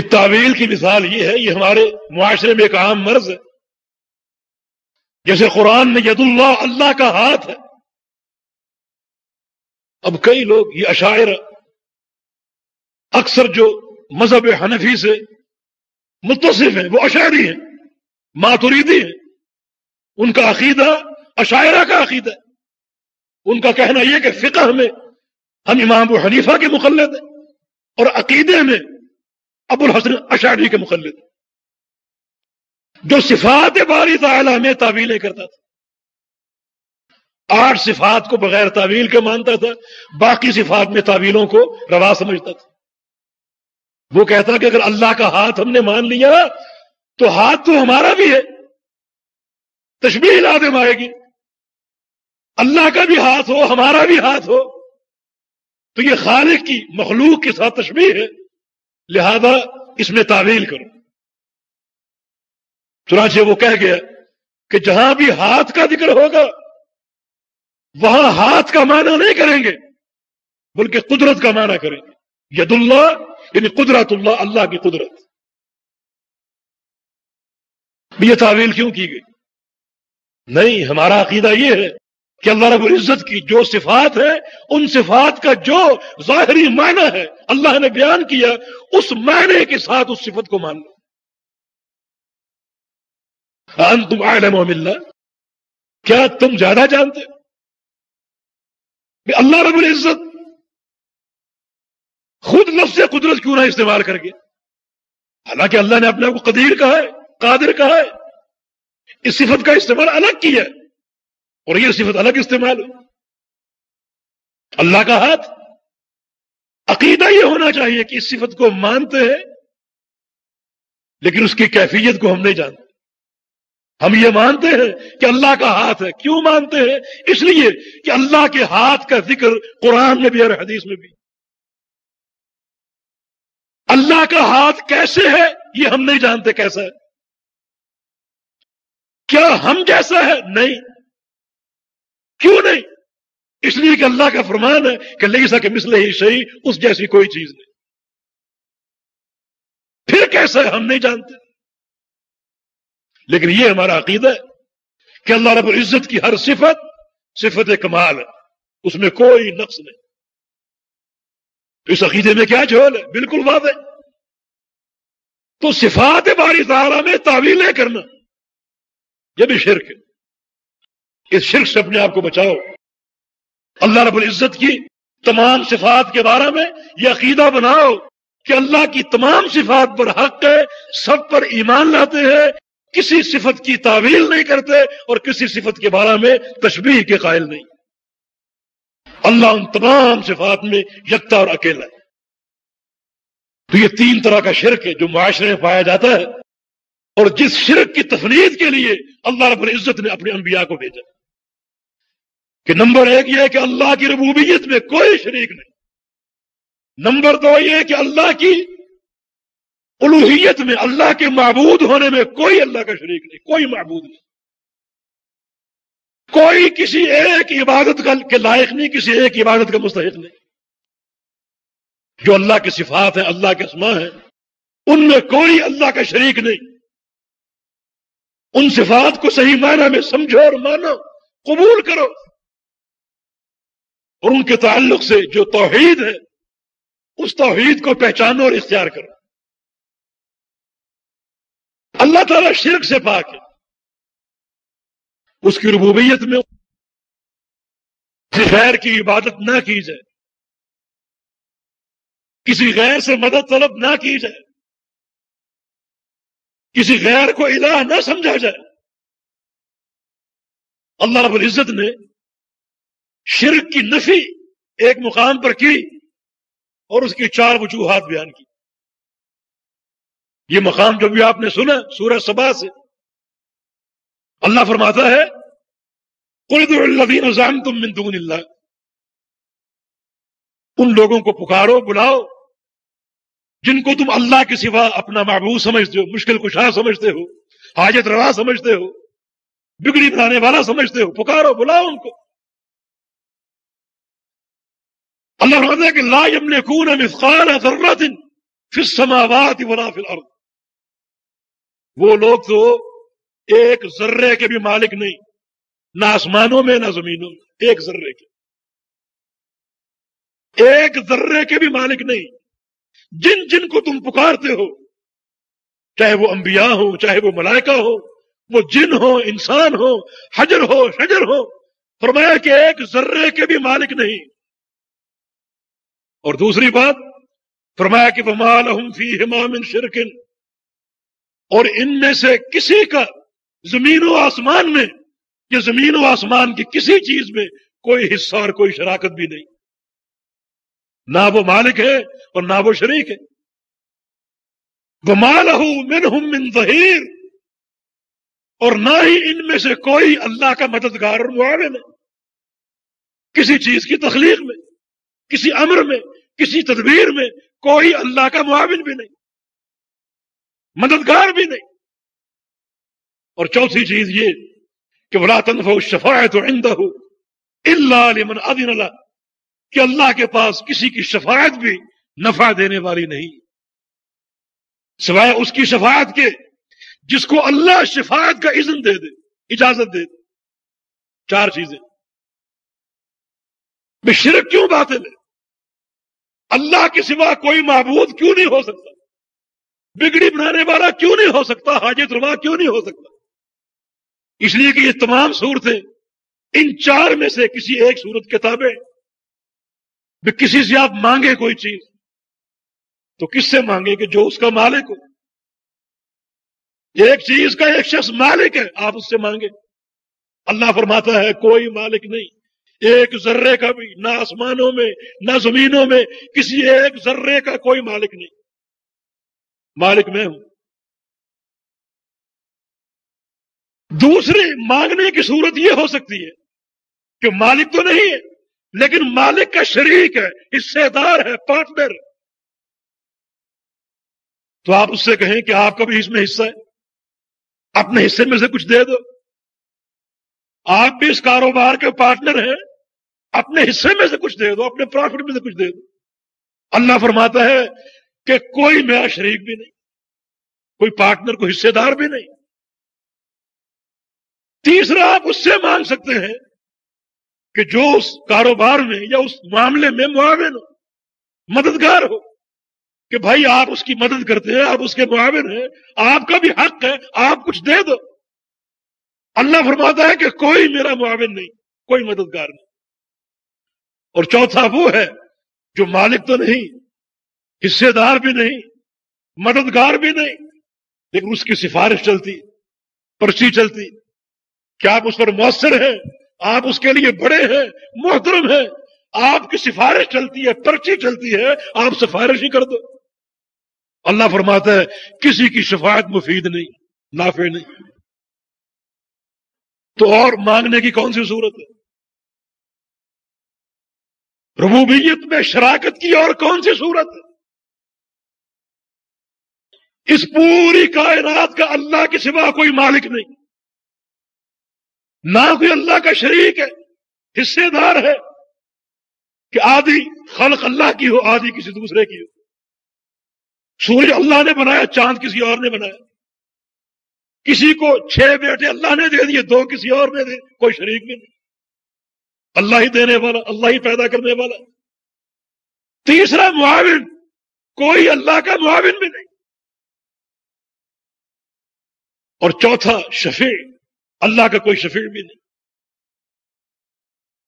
تعویل کی مثال یہ ہے، یہ ہمارے معاشرے میں ایک عام مرض ہے۔ جیسے قرآن میں ید اللہ اللہ کا ہاتھ ہے۔ اب کئی لوگ یہ اشاعر اکثر جو مذہب حنفی سے متصف ہیں، وہ اشاعری ہیں، ماتوریدی ہیں۔ ان کا عقیدہ اشاعرہ کا عقیدہ ہے۔ ان کا کہنا یہ کہ فقہ میں ہم امام ابو حنیفہ کے مقلد ہیں اور عقیدے میں ابو الحسن اشاعری کے مقلد ہیں۔ جو صفات باری تعالیٰ میں تعویلیں کرتا تھا۔ آٹھ صفات کو بغیر تعویل کے مانتا تھا، باقی صفات میں تعویلوں کو روا سمجھتا تھا۔ وہ کہتا کہ اگر اللہ کا ہاتھ ہم نے مان لیا تو ہاتھ تو ہمارا بھی ہے۔ تشبیح لازم آئے گی اللہ کا بھی ہاتھ ہو، ہمارا بھی ہاتھ ہو۔ تو یہ خالق کی، مخلوق کے ساتھ تشبیح ہے۔ لہذا اس میں تعویل کرو۔ چنانچہ وہ کہہ گیا کہ جہاں بھی ہاتھ کا ذکر ہوگا، وہاں ہاتھ کا معنی نہیں کریں گے، بلکہ قدرت کا معنی کریں گے۔ ید اللہ یعنی قدرت اللہ اللہ کی قدرت۔ یہ تعویل کیوں کی گئی؟ نہیں، ہمارا عقیدہ یہ ہے کہ اللہ رب العزت کی جو صفات ہے ان صفات کا جو ظاہری معنی ہے، اللہ نے بیان کیا، اس معنی کے ساتھ اس صفت کو مان لو انتم اعلم اللہ کیا تم زیادہ جانتے؟ اللہ رب العزت خود لفظ قدرت کیوں نہ استعمال کر کے؟ حالانکہ اللہ نے اپنے آپ کو قدیر کہا ہے، قادر کہا ہے۔ اس صفت کا استعمال الگ کیا ہے۔ اور یہ صفت الگ استعمال ہو اللہ کا ہاتھ عقیدہ یہ ہونا چاہیے کہ اس صفت کو مانتے ہیں، لیکن اس کی کیفیت کو ہم نہیں جانتے۔ ہم یہ مانتے ہیں کہ اللہ کا ہاتھ ہے۔ کیوں مانتے ہیں؟ اس لیے کہ اللہ کے ہاتھ کا ذکر قرآن میں بھی اور حدیث میں بھی۔ اللہ کا ہاتھ کیسے ہے یہ ہم نہیں جانتے کیسا ہے۔ کیا ہم جیسا ہے؟ نہیں۔ کیوں نہیں؟ اس لیے کہ اللہ کا فرمان ہے کہ لگی سا کہ مسلح ہی صحیح اس جیسی کوئی چیز نہیں۔ پھر کیسا ہے؟ ہم نہیں جانتے۔ لیکن یہ ہمارا عقیدہ ہے کہ اللہ رب العزت کی ہر صفت صفت کمال ہے۔ اس میں کوئی نقص نہیں۔ تو اس عقیدے میں کیا جھول ہے؟ بالکل واضح۔ تو صفات باری تعالیٰ میں تعویلیں کرنا۔ یہ بھی شرک ہے۔ اس شرک سے اپنے آپ کو بچاؤ۔ اللہ رب العزت کی تمام صفات کے بارے میں یہ عقیدہ بناؤ کہ اللہ کی تمام صفات پر حق ہے، سب پر ایمان لاتے ہیں، کسی صفت کی تعویل نہیں کرتے اور کسی صفت کے بارے میں تشبیح کے قائل نہیں۔ اللہ ان تمام صفات میں یکتا اور اکیلا ہے۔ تو یہ تین طرح کا شرک ہے جو معاشرے میں پایا جاتا ہے اور جس شرک کی تفرید کے لیے اللہ رب العزت نے اپنے انبیاء کو بھیجا۔ کہ نمبر ایک یہ ہے کہ اللہ کی ربوبیت میں کوئی شریک نہیں۔ نمبر دو یہ کہ اللہ کی الوحیت میں اللہ کے معبود ہونے میں کوئی اللہ کا شریک نہیں، کوئی معبود نہیں۔ کوئی کسی ایک عبادت کا کے لائق نہیں، کسی ایک عبادت کا مستحق نہیں۔ جو اللہ کی صفات ہیں، اللہ کے اسماء ہیں، ان میں کوئی اللہ کا شریک نہیں۔ ان صفات کو صحیح معنی میں سمجھو اور مانو، قبول کرو۔ اور ان کے تعلق سے جو توحید ہے، اس توحید کو پہچانو اور اختیار کرو۔ اللہ تعالیٰ شرک سے پاک ہے۔ اس کی ربوبیت میں کسی غیر کی عبادت نہ کی جائے، کسی غیر سے مدد طلب نہ کی جائے، کسی غیر کو الہ نہ سمجھا جائے۔ اللہ رب العزت نے شرک کی نفی ایک مقام پر کی اور اس کی چار وجوہات بیان کی۔ یہ مقام جو بھی آپ نے سنا، سورہ سبا سے اللہ فرماتا ہے نظام تم دون اللہ ان لوگوں کو پکارو، بلاؤ، جن کو تم اللہ کے سوا اپنا معبود سمجھتے ہو، مشکل کشا سمجھتے ہو، حاجت روا سمجھتے ہو، بگڑی بنانے والا سمجھتے ہو، پکارو، بلاؤ ان کو۔ اللہ فرماتا ہے کہ لا يملكون مثقال ذرة في السماوات ولا في الارض وہ لوگ تو ایک ذرے کے بھی مالک نہیں، نہ آسمانوں میں، نہ زمینوں میں، ایک ذرے کے۔ ایک ذرے کے بھی مالک نہیں۔ جن جن کو تم پکارتے ہو، چاہے وہ انبیاء ہو، چاہے وہ ملائکہ ہو، وہ جن ہو، انسان ہو، حجر ہو، شجر ہو، فرمایا کہ ایک ذرے کے بھی مالک نہیں۔ اور دوسری بات، فرمایا کہ وہ مال فی ہمام شرکن اور ان میں سے کسی کا زمین و آسمان میں یا زمین و آسمان کی کسی چیز میں کوئی حصہ اور کوئی شراکت بھی نہیں۔ نہ وہ مالک ہے اور نہ وہ شریک ہے۔ وہ مال من ظہیر اور نہ ہی ان میں سے کوئی اللہ کا مددگار اور معاون ہے۔ کسی چیز کی تخلیق میں، کسی امر میں، کسی تدبیر میں کوئی اللہ کا معاون بھی نہیں۔ مددگار بھی نہیں۔ اور چوتھی چیز یہ کہ بلا تنف شفایت اللہ لمن اذن اللہ کہ اللہ کے پاس کسی کی شفاعت بھی نفع دینے والی نہیں۔ سوائے اس کی شفاعت کے جس کو اللہ شفاعت کا اذن دے دے، اجازت دے دے۔ چار چیزیں۔ بے شرک کیوں باطل ہے؟ اللہ کے سوا کوئی معبود کیوں نہیں ہو سکتا؟ بگڑی بنانے والا کیوں نہیں ہو سکتا؟ حاجت روا کیوں نہیں ہو سکتا؟ اس لیے کہ یہ تمام صورتیں ان چار میں سے کسی ایک صورت کتابیں کسی سے آپ مانگے کوئی چیز، تو کس سے مانگے کہ جو اس کا مالک ہو؟ ایک چیز کا ایک شخص مالک ہے، آپ اس سے مانگے اللہ فرماتا ہے، کوئی مالک نہیں۔ ایک ذرے کا بھی، نہ آسمانوں میں، نہ زمینوں میں، کسی ایک ذرے کا کوئی مالک نہیں۔ مالک میں ہوں۔ دوسری مانگنے کی صورت یہ ہو سکتی ہے کہ مالک تو نہیں ہے، لیکن مالک کا شریک ہے حصے دار ہے، پارٹنر۔ تو آپ اس سے کہیں کہ آپ کا بھی اس میں حصہ ہے اپنے حصے میں سے کچھ دے دو۔ آپ بھی اس کاروبار کے پارٹنر ہیں، اپنے حصے میں سے کچھ دے دو، اپنے پروفٹ میں سے کچھ دے دو۔ اللہ فرماتا ہے کہ کوئی میرا شریک بھی نہیں، کوئی پارٹنر کو حصے دار بھی نہیں۔ تیسرا آپ اس سے مانگ سکتے ہیں کہ جو اس کاروبار میں یا اس معاملے میں معاون ہو، مددگار ہو، کہ بھائی آپ اس کی مدد کرتے ہیں، آپ اس کے معاون ہیں، آپ کا بھی حق ہے، آپ کچھ دے دو۔ اللہ فرماتا ہے کہ کوئی میرا معاون نہیں، کوئی مددگار نہیں۔ اور چوتھا وہ ہے جو مالک تو نہیں، حصے دار بھی نہیں، مددگار بھی نہیں، لیکن اس کی سفارش چلتی، پرچی چلتی۔ کیا آپ اس پر مؤثر ہیں، آپ اس کے لیے بڑے ہیں، محترم ہیں، آپ کی سفارش چلتی ہے، پرچی چلتی ہے، آپ سفارش ہی کر دو۔ اللہ فرماتا ہے، کسی کی شفاعت مفید نہیں، نافع نہیں۔ تو اور مانگنے کی کون سی صورت ہے؟ ربوبیت میں شراکت کی اور کون سی صورت ہے؟ اس پوری کائنات کا اللہ کے سوا کوئی مالک نہیں۔ نہ کوئی اللہ کا شریک ہے، حصے دار ہے کہ آدھی خلق اللہ کی ہو، آدھی کسی دوسرے کی ہو۔ سورج اللہ نے بنایا، چاند کسی اور نے بنایا۔ کسی کو چھ بیٹے اللہ نے دے دیے، دو کسی اور نے دے، کوئی شریک بھی نہیں۔ اللہ ہی دینے والا، اللہ ہی پیدا کرنے والا۔ تیسرا معاون، کوئی اللہ کا معاون بھی نہیں۔ اور چوتھا، شفیع۔ اللہ کا کوئی شفیع بھی نہیں۔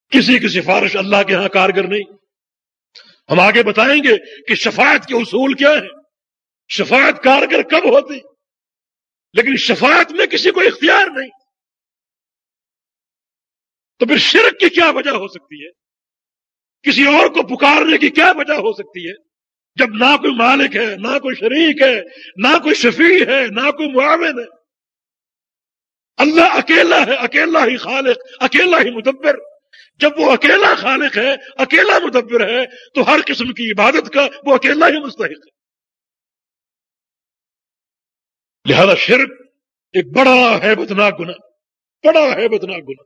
کسی کی سفارش اللہ کے ہاں کارگر نہیں۔ ہم آگے بتائیں گے کہ شفاعت کے اصول کیا ہے شفاعت کارگر کب ہوتی؟ لیکن شفاعت میں کسی کو اختیار نہیں۔ تو پھر شرک کی کیا وجہ ہو سکتی ہے؟ کسی اور کو پکارنے کی کیا وجہ ہو سکتی ہے؟ جب نہ کوئی مالک ہے، نہ کوئی شریک ہے، نہ کوئی شفیع ہے، نہ کوئی معاون ہے اللہ اکیلا ہے، اکیلا ہی خالق، اکیلا ہی مدبر۔ جب وہ اکیلا خالق ہے، اکیلا مدبر ہے، تو ہر قسم کی عبادت کا وہ اکیلا ہی مستحق ہے۔ لہذا شرک ایک بڑا ہے بدناک گنا بڑا ہے بدناک گنا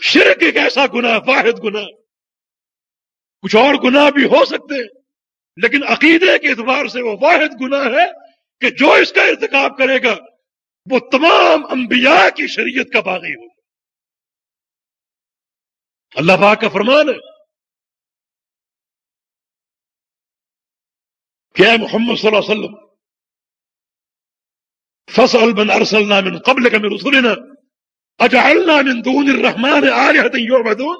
شرک ایک ایسا گنا واحد گنا کچھ اور گنا بھی ہو سکتے ہیں، لیکن عقیدے کے اعتبار سے وہ واحد گنا ہے کہ جو اس کا ارتکاب کرے گا وہ تمام انبیاء کی شریعت کا باغی ہو اللہ پاک کا فرمان ہے کیا محمد صلی اللہ علیہ وسلم فصل بن ارسلنا من قبل کا میں رسولنا اجعلنا من دون الرحمن آلہت یعبدون،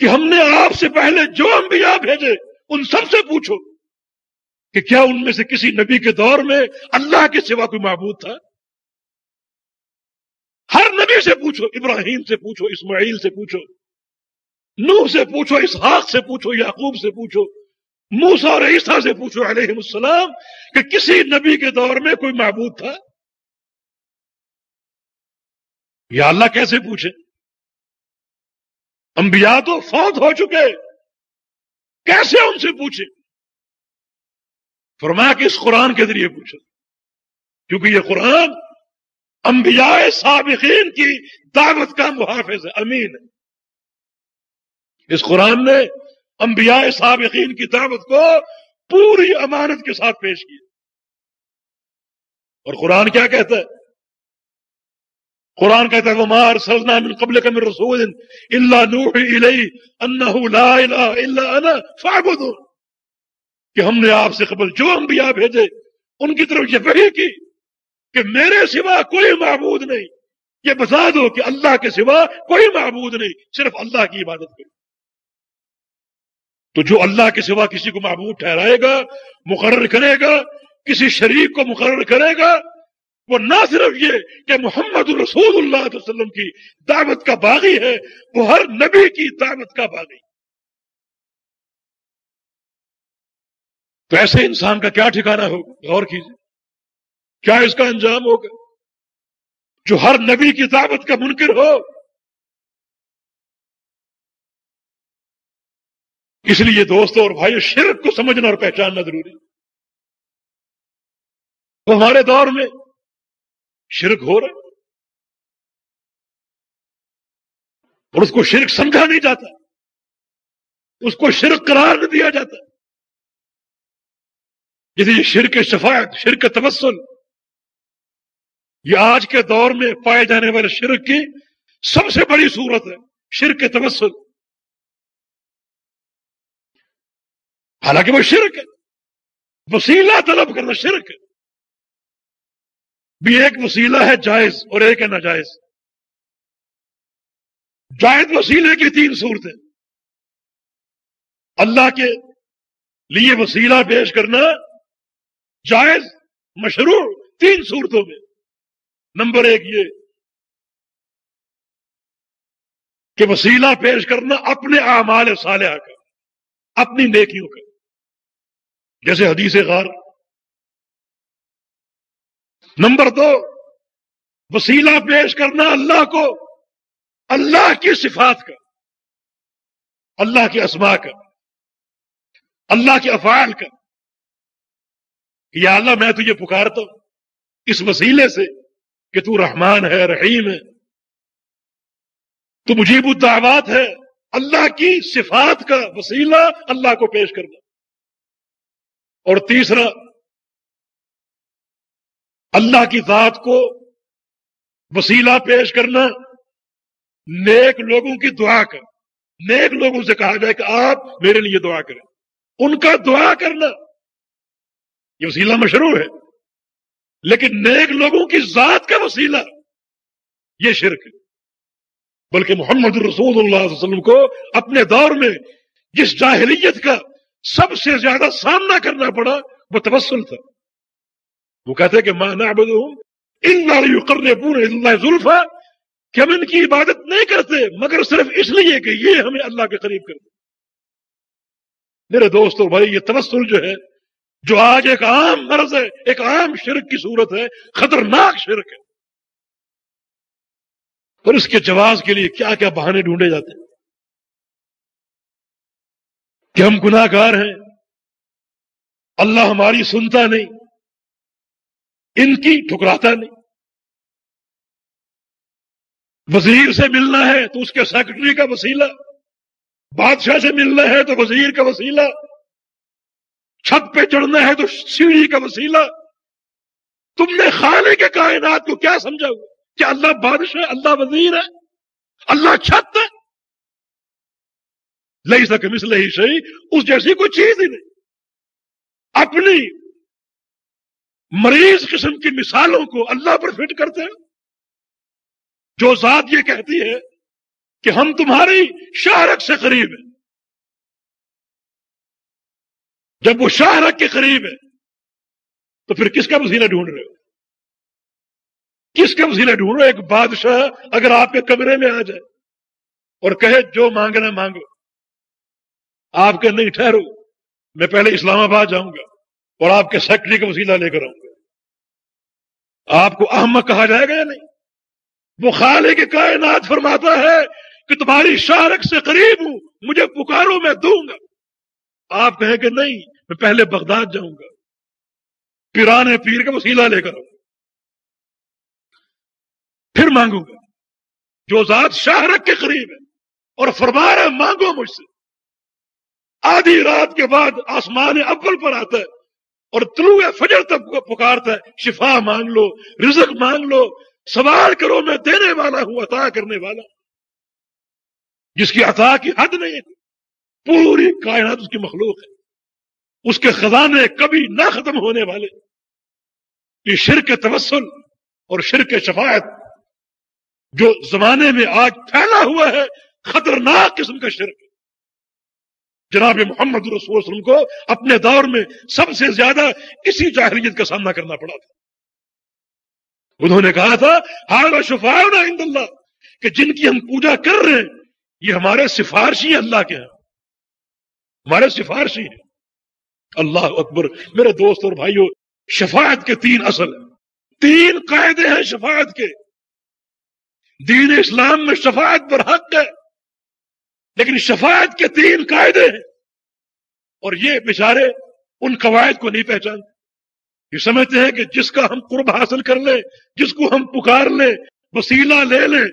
کہ ہم نے آپ سے پہلے جو انبیاء بھیجے، ان سب سے پوچھو۔ کہ کیا ان میں سے کسی نبی کے دور میں اللہ کے سوا کوئی معبود تھا؟ ہر نبی سے پوچھو، ابراہیم سے پوچھو، اسماعیل سے پوچھو، نوح سے پوچھو، اسحاق سے پوچھو، یعقوب سے پوچھو موسا اور عیسیٰ سے پوچھو علیہ السلام، کہ کسی نبی کے دور میں کوئی معبود تھا؟ یا اللہ کیسے پوچھے؟ انبیاء تو فوت ہو چکے، کیسے ان سے پوچھے؟ فرمایا کہ اس قرآن کے ذریعے پوچھو کیونکہ یہ قرآن انبیاء سابقین کی دعوت کا محافظ ہے، امین ہے۔ اس قرآن نے انبیاء سابقین کی دعوت کو پوری امانت کے ساتھ پیش کیا۔ اور قرآن کیا کہتا ہے؟ قرآن کہتا ہے وہ مار سلنا من قبل کا من رسول اللہ نوح الی انہ لا الہ الا انا فعبدو کہ ہم نے آپ سے قبل جو انبیاء بھیجے، ان کی طرف یہ وحی کی کہ میرے سوا کوئی معبود نہیں۔ یہ بتا دو کہ اللہ کے سوا کوئی معبود نہیں، صرف اللہ کی عبادت کرو تو جو اللہ کے سوا کسی کو معبود ٹھہرائے گا، مقرر کرے گا، کسی شریک کو مقرر کرے گا، وہ نہ صرف یہ کہ محمد رسول اللہ علیہ وسلم کی دعوت کا باغی ہے، وہ ہر نبی کی دعوت کا باغی۔ تو ایسے انسان کا کیا ٹھکانا ہوگا؟ غور کیجیے کیا اس کا انجام ہوگا؟ جو ہر نبی کی دعوت کا منکر ہو۔ اس لیے دوستوں اور بھائی، شرک کو سمجھنا اور پہچاننا ضروری۔ تو ہمارے دور میں شرک ہو رہا اور اس کو شرک سمجھا نہیں جاتا۔ اس کو شرک قرار نہیں دیا جاتا۔ جیسے یہ شرک شفاعت، شرک تبسل یہ آج کے دور میں پائے جانے والے شرک کی سب سے بڑی صورت ہے، شرک تبسل حالانکہ وہ شرک ہے۔ وسیلہ طلب کرنا شرک بھی ایک وسیلہ ہے جائز اور ایک ہے ناجائز۔ جائز وسیلے کی تین صورتیں۔ اللہ کے لیے وسیلہ پیش کرنا جائز مشروع تین صورتوں میں۔ نمبر ایک یہ کہ وسیلہ پیش کرنا اپنے اعمال صالحہ کا، اپنی نیکیوں کا۔ جیسے حدیث غار۔ نمبر دو، وسیلہ پیش کرنا اللہ کو، اللہ کی صفات کا، اللہ کے اسما کا، اللہ کے افعال کا۔ یا اللہ میں تجھے پکارتا ہوں اس وسیلے سے کہ تو رحمان ہے، رحیم ہے۔ تو مجیب الدعوات ہے۔ اللہ کی صفات کا وسیلہ اللہ کو پیش کرنا۔ اور تیسرا، اللہ کی ذات کو وسیلہ پیش کرنا، نیک لوگوں کی دعا کا۔ نیک لوگوں سے کہا جائے کہ آپ میرے لیے دعا کریں۔ ان کا دعا کرنا۔ یہ وسیلہ مشروع ہے۔ لیکن نیک لوگوں کی ذات کا وسیلہ، یہ شرک ہے۔ بلکہ محمد رسول اللہ علیہ وسلم کو اپنے دور میں جس جاہلیت کا سب سے زیادہ سامنا کرنا پڑا، وہ تبسل تھا۔ وہ کہتے کہ ماں نعبد اللہ کرنے پورے اللہ ظلفا کہ ہم ان کی عبادت نہیں کرتے، مگر صرف اس لیے کہ یہ ہمیں اللہ کے قریب کرتے۔ میرے دوستو بھائی، یہ تبسل جو ہے جو آج ایک عام مرض ہے، ایک عام شرک کی صورت ہے، خطرناک شرک ہے۔ اور اس کے جواز کے لیے کیا کیا بہانے ڈھونڈے جاتے ہیں؟ کہ ہم گناہ گار ہیں، اللہ ہماری سنتا نہیں، ان کی ٹھکراتا نہیں۔ وزیر سے ملنا ہے تو اس کے سیکرٹری کا وسیلہ، بادشاہ سے ملنا ہے تو وزیر کا وسیلہ چھت پہ چڑھنا ہے تو سیڑھی کا وسیلہ۔ تم نے خانے کے کائنات کو کیا سمجھا ہوا؟ کہ اللہ بادشاہ اللہ وزیر ہے، اللہ چھت ہے۔ لئی سکے مسل ہی صحیح اس جیسی کوئی چیز ہی نہیں۔ اپنی مریض قسم کی مثالوں کو اللہ پر فٹ کرتے ہیں۔ جو ذات یہ کہتی ہے کہ ہم تمہاری شہرک سے قریب ہیں۔ جب وہ شہرک کے قریب ہے، تو پھر کس کا وسیلہ ڈھونڈ رہے ہو؟ کس کا وسیلہ ڈھونڈ رہے ہو؟ ایک بادشاہ اگر آپ کے کمرے میں آ جائے اور کہے، جو مانگنا مانگو، آپ کے نہیں ٹھہرو، میں پہلے اسلام آباد جاؤں گا اور آپ کے سیکٹری کا وسیلہ لے کر آؤں گا۔ آپ کو احمد کہا جائے گا یا نہیں؟ وہ خالے کے کائنات فرماتا ہے کہ تمہاری شارک سے قریب ہوں، مجھے پکارو، میں دوں گا۔ آپ کہیں کہ نہیں، میں پہلے بغداد جاؤں گا۔ پیرانے پیر کا وسیلہ لے کر آؤں پھر مانگوں گا۔ جو ذات شاہرک کے قریب ہے اور فرما رہا مانگو مجھ سے۔ آدھی رات کے بعد آسمان اول پر آتا ہے اور طلوع فجر تک پکارتا ہے، شفا مانگ لو، رزق مانگ لو، سوال کرو، میں دینے والا ہوں، عطا کرنے والا جس کی عطا کی حد نہیں ہے۔ پوری کائنات اس کی مخلوق ہے۔ اس کے خزانے کبھی نہ ختم ہونے والے۔ یہ شرک توسل اور شرک شفاعت جو زمانے میں آج پھیلا ہوا ہے، خطرناک قسم کا شرک جناب محمد رسول وسلم کو اپنے دور میں سب سے زیادہ اسی جاہریت کا سامنا کرنا پڑا تھا۔ انہوں نے کہا تھا ہار شفا اللہ کہ جن کی ہم پوجا کر رہے ہیں، یہ ہمارے سفارشی اللہ کے ہیں۔ ہمارے سفارشی ہیں۔ اللہ اکبر، میرے دوست اور بھائیوں شفاعت کے تین اصل ہیں۔ تین قاعدے ہیں شفاعت کے۔ دین اسلام میں شفاعت پر حق ہے، لیکن شفاعت کے تین قاعدے ہیں۔ اور یہ بیچارے ان قواعد کو نہیں پہچانتے۔ یہ سمجھتے ہیں کہ جس کا ہم قرب حاصل کر لیں، جس کو ہم پکار لیں، وسیلہ لے لیں،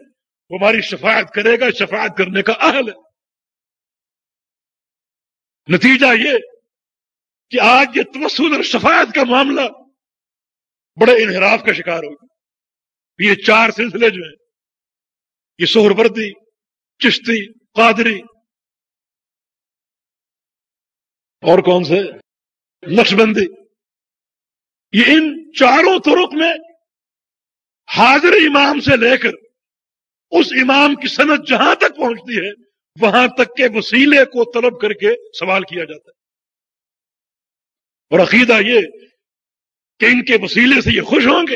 وہ ہماری شفاعت کرے گا، شفاعت کرنے کا اہل ہے۔ نتیجہ یہ کہ آج یہ توسل اور شفاعت کا معاملہ بڑے انحراف کا شکار ہوگا یہ چار سلسلے جو ہیں، یہ سہر بردی چشتی، قادری۔ اور کون سے؟ نقش بندی یہ ان چاروں طرق میں حاضر امام سے لے کر اس امام کی صنعت جہاں تک پہنچتی ہے وہاں تک کے وسیلے کو طلب کر کے سوال کیا جاتا ہے۔ اور عقیدہ یہ کہ ان کے وسیلے سے یہ خوش ہوں گے،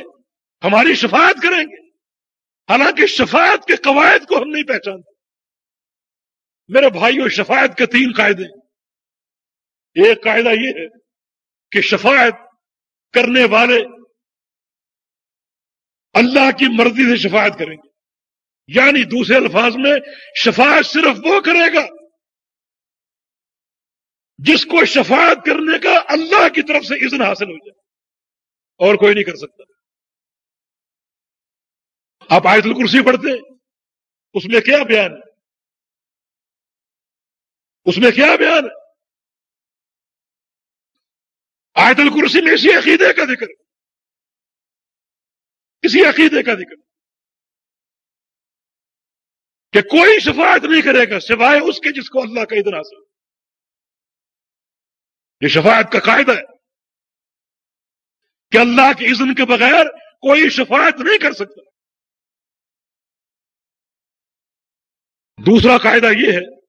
ہماری شفاعت کریں گے۔ حالانکہ شفاعت کے قواعد کو ہم نہیں پہچانتے۔ میرے بھائیوں شفاعت کے تین قاعدے ایک قاعدہ یہ ہے کہ شفاعت کرنے والے اللہ کی مرضی سے شفاعت کریں گے۔ یعنی دوسرے الفاظ میں شفاعت صرف وہ کرے گا جس کو شفاعت کرنے کا اللہ کی طرف سے اذن حاصل ہو جائے۔ اور کوئی نہیں کر سکتا۔ آپ آیت الکرسی پڑھتے اس میں کیا بیان ہے؟ اس میں کیا بیان ہے؟ آیت الکرسی میں اسی عقیدے کا ذکر کسی عقیدے کا ذکر کہ کوئی شفاعت نہیں کرے گا سوائے اس کے جس کو اللہ کا ادھر حاصل یہ شفاعت کا قاعدہ ہے کہ اللہ کے اذن کے بغیر کوئی شفاعت نہیں کر سکتا۔ دوسرا قاعدہ یہ ہے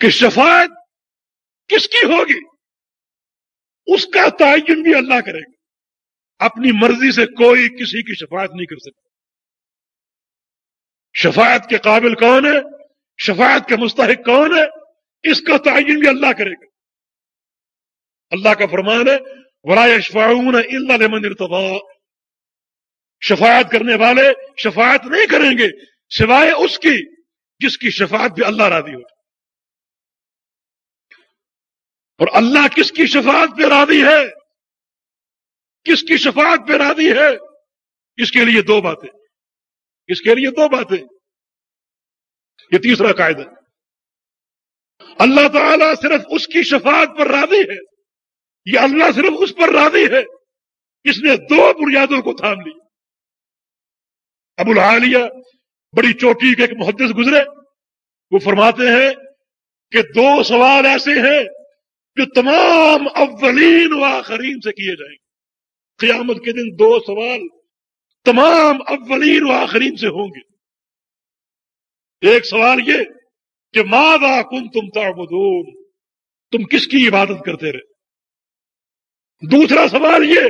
کہ شفاعت کس کی ہوگی؟ اس کا تعین بھی اللہ کرے گا۔ اپنی مرضی سے کوئی کسی کی شفاعت نہیں کر سکتا۔ شفاعت کے قابل کون ہے؟ شفاعت کے مستحق کون ہے؟ اس کا تعین بھی اللہ کرے گا۔ اللہ کا فرمان ہے شفاعون اللہ لمن ارتضا شفاعت کرنے والے شفاعت نہیں کریں گے سوائے اس کی جس کی شفاعت بھی اللہ راضی ہو اور اللہ کس کی شفاعت پہ راضی ہے؟ کس کی شفاعت پہ راضی ہے؟ اس کے لیے دو باتیں۔ اس کے لیے دو باتیں یہ تیسرا قاعدہ اللہ تعالیٰ صرف اس کی شفاعت پر راضی ہے یہ اللہ صرف اس پر راضی ہے اس نے دو بنیادوں کو تھام لی ابو العالیہ بڑی چوٹی کے ایک محدث گزرے وہ فرماتے ہیں کہ دو سوال ایسے ہیں جو تمام اولین و آخرین سے کیے جائیں گے۔ قیامت کے دن دو سوال تمام اولین و آخرین سے ہوں گے۔ ایک سوال یہ کہ مادا کن تم تعبدون؟ تم کس کی عبادت کرتے رہے؟ دوسرا سوال یہ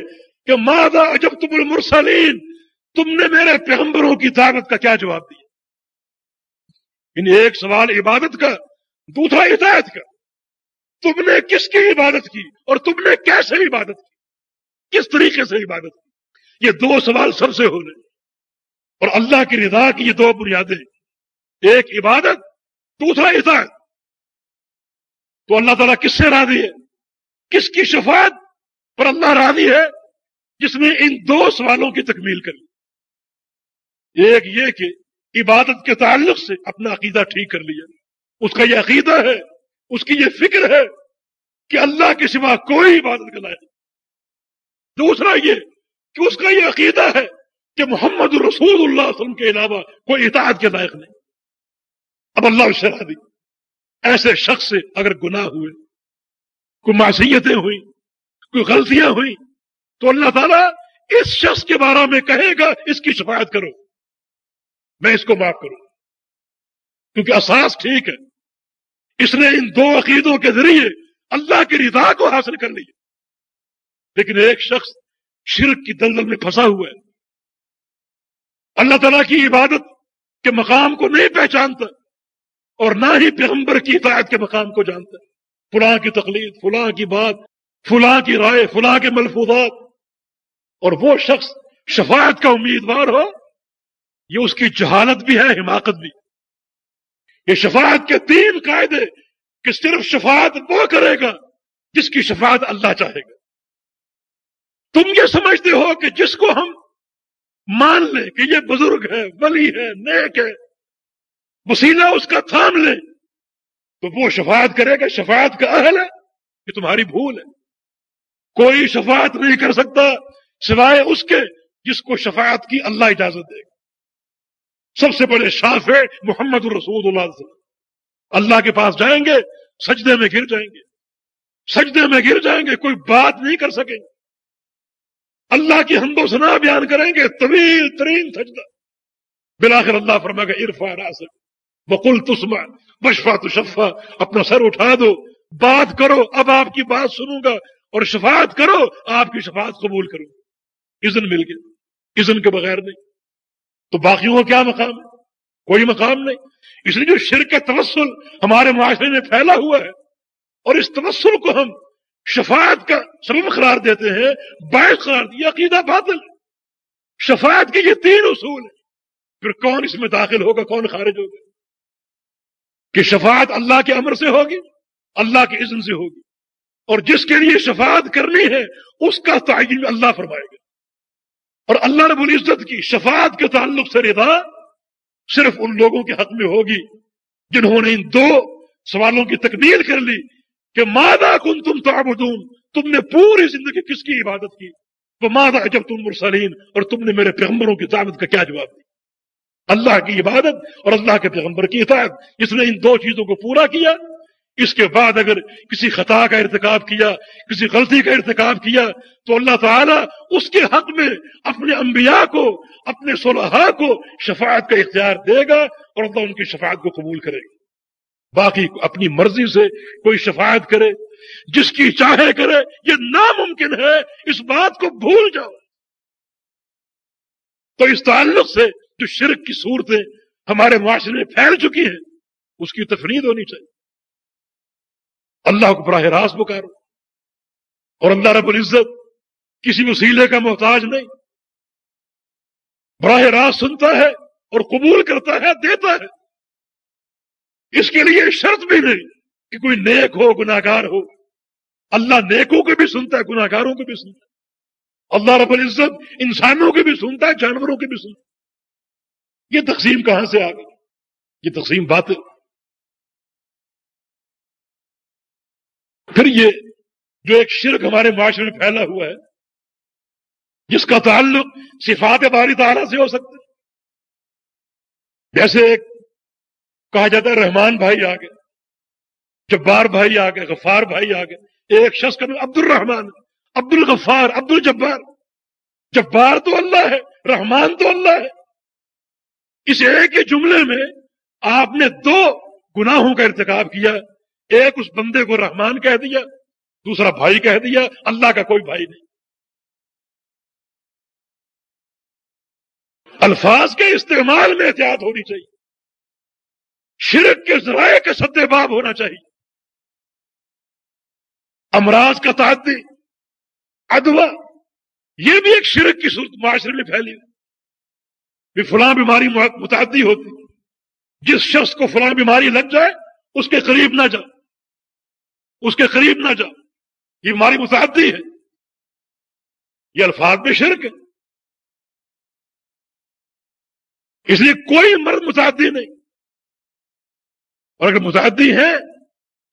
کہ مادا جب تم المرسلین؟ تم نے میرے پیغمبروں کی دعوت کا کیا جواب دیا؟ ان ایک سوال عبادت کا، دوسرا ہدایت کا۔ تم نے کس کی عبادت کی اور تم نے کیسے عبادت کی؟ کس طریقے سے عبادت کی؟ یہ دو سوال سب سے ہو رہے ہیں۔ اور اللہ کی رضا کی یہ دو بنیادیں ایک عبادت، دوسرا ہدایت تو اللہ تعالیٰ کس سے راضی ہے؟ کس کی شفاعت پر اللہ راضی ہے؟ جس نے ان دو سوالوں کی تکمیل کری ایک یہ کہ عبادت کے تعلق سے اپنا عقیدہ ٹھیک کر لیا۔ اس کا یہ عقیدہ ہے، اس کی یہ فکر ہے کہ اللہ کے سوا کوئی عبادت کا لائق دوسرا یہ کہ اس کا یہ عقیدہ ہے کہ محمد رسول اللہ علیہ وسلم کے علاوہ کوئی اطاعت کے لائق نہیں۔ اب اللہ شرح ایسے شخص سے اگر گناہ ہوئے، کوئی معصیتیں ہوئی کوئی غلطیاں ہوئی تو اللہ تعالیٰ اس شخص کے بارے میں کہے گا، اس کی شفاعت کرو۔ میں اس کو معاف کروں۔ کیونکہ اساس ٹھیک ہے۔ اس نے ان دو عقیدوں کے ذریعے اللہ کی رضا کو حاصل کر لی لیکن ایک شخص شرک کی دلدل میں پھنسا ہوا ہے۔ اللہ تعالیٰ کی عبادت کے مقام کو نہیں پہچانتا اور نہ ہی پیغمبر کی اطاعت کے مقام کو جانتا۔ فلاں کی تقلید، فلاں کی بات، فلاں کی رائے، فلاں کے ملفوظات۔ اور وہ شخص شفاعت کا امیدوار ہو، یہ اس کی جہالت بھی ہے، حماقت بھی۔ یہ شفاعت کے تین قاعدے کہ صرف شفاعت وہ کرے گا جس کی شفاعت اللہ چاہے گا۔ تم یہ سمجھتے ہو کہ جس کو ہم مان لیں کہ یہ بزرگ ہے، ولی ہے، نیک ہے، وسیلہ اس کا تھام لیں، تو وہ شفاعت کرے گا، شفاعت کا اہل ہے یہ تمہاری بھول ہے۔ کوئی شفاعت نہیں کر سکتا سوائے اس کے جس کو شفاعت کی اللہ اجازت دے گا۔ سب سے بڑے شاف ہے محمد الرسول اللہ علیہ وسلم اللہ کے پاس جائیں گے، سجدے میں گر جائیں گے۔ سجدے میں گر جائیں گے، کوئی بات نہیں کر سکیں گے۔ اللہ کی حمد و سنا بیان کریں گے، طویل ترین سجدہ۔ بلاخر اللہ فرما گا عرفا راسک بکل تسما بشفا تو شفا اپنا سر اٹھا دو، بات کرو، اب آپ کی بات سنوں گا، اور شفاعت کرو، آپ کی شفاعت قبول کروں گا۔ اذن مل گیا، اذن کے بغیر نہیں۔ تو باقیوں کا کیا مقام ہے؟ کوئی مقام نہیں۔ اس لیے جو شرک تبسل ہمارے معاشرے میں پھیلا ہوا ہے، اور اس تبسل کو ہم شفاعت کا سبب قرار دیتے ہیں، باعث قرار دیا، عقیدہ باطل۔ شفاعت کے یہ تین اصول ہیں۔ پھر کون اس میں داخل ہوگا، کون خارج ہوگا؟ کہ شفاعت اللہ کے امر سے ہوگی، اللہ کے اذن سے ہوگی۔ اور جس کے لیے شفاعت کرنی ہے، اس کا تعین اللہ فرمائے گا۔ اور اللہ رب العزت کی شفاعت کے تعلق سے رضا صرف ان لوگوں کے حق میں ہوگی، جنہوں نے ان دو سوالوں کی تکمیل کر لی۔ کہ مادہ کن تم تعبدون؟ تم نے پوری زندگی کس کی عبادت کی؟ وہ مادہ جب تم مرسلین اور تم نے میرے پیغمبروں کی دعوت کا کیا جواب دیا؟ اللہ کی عبادت اور اللہ کے پیغمبر کی اطاعت۔ اس نے ان دو چیزوں کو پورا کیا۔ اس کے بعد اگر کسی خطا کا ارتکاب کیا، کسی غلطی کا ارتکاب کیا، تو اللہ تعالیٰ اس کے حق میں اپنے انبیاء کو، اپنے صلحاء کو شفاعت کا اختیار دے گا اور اللہ ان کی شفاعت کو قبول کرے گا۔ باقی اپنی مرضی سے کوئی شفاعت کرے، جس کی چاہے کرے، یہ ناممکن ہے، اس بات کو بھول جاؤ۔ تو اس تعلق سے جو شرک کی صورتیں ہمارے معاشرے میں پھیل چکی ہیں، اس کی تفرید ہونی چاہیے۔ اللہ کو براہ راست پکارو۔ اور اللہ رب العزت کسی وسیلے کا محتاج نہیں۔ براہ راست سنتا ہے اور قبول کرتا ہے، دیتا ہے۔ اس کے لیے شرط بھی نہیں کہ کوئی نیک ہو گناگار ہو۔ اللہ نیکوں کو بھی سنتا ہے گناگاروں کو بھی سنتا ہے۔ اللہ رب العزت انسانوں کو بھی سنتا ہے، جانوروں کو بھی سنتا ہے۔ یہ تقسیم کہاں سے آ گئی؟ یہ تقسیم بات پھر یہ جو ایک شرک ہمارے معاشرے میں پھیلا ہوا ہے، جس کا تعلق صفات باری تعالیٰ سے ہو سکتا جیسے ایک کہا جاتا ہے رحمان بھائی آ گئے، جبار بھائی آ گئے، غفار بھائی آ گئے۔ ایک شخص کا عبد الرحمان عبد الغفار عبد الجبار جبار تو اللہ ہے، رحمان تو اللہ ہے۔ اس ایک ہی جملے میں آپ نے دو گناہوں کا ارتکاب کیا۔ ایک اس بندے کو رحمان کہہ دیا، دوسرا بھائی کہہ دیا، اللہ کا کوئی بھائی نہیں۔ الفاظ کے استعمال میں احتیاط ہونی چاہیے۔ شرک کے ذرائع کے سدے باب ہونا چاہیے۔ امراض کا تعدی ادوا یہ بھی ایک شرک کی صورت معاشرے میں پھیلی بھی فلاں بیماری متعدی ہوتی، جس شخص کو فلاں بیماری لگ جائے، اس کے قریب نہ جاؤ اس کے قریب نہ جاؤ یہ بیماری متعدی ہے۔ یہ الفاظ میں شرک ہے۔ اس لیے کوئی مرد متعدی نہیں۔ اور اگر متعدی ہے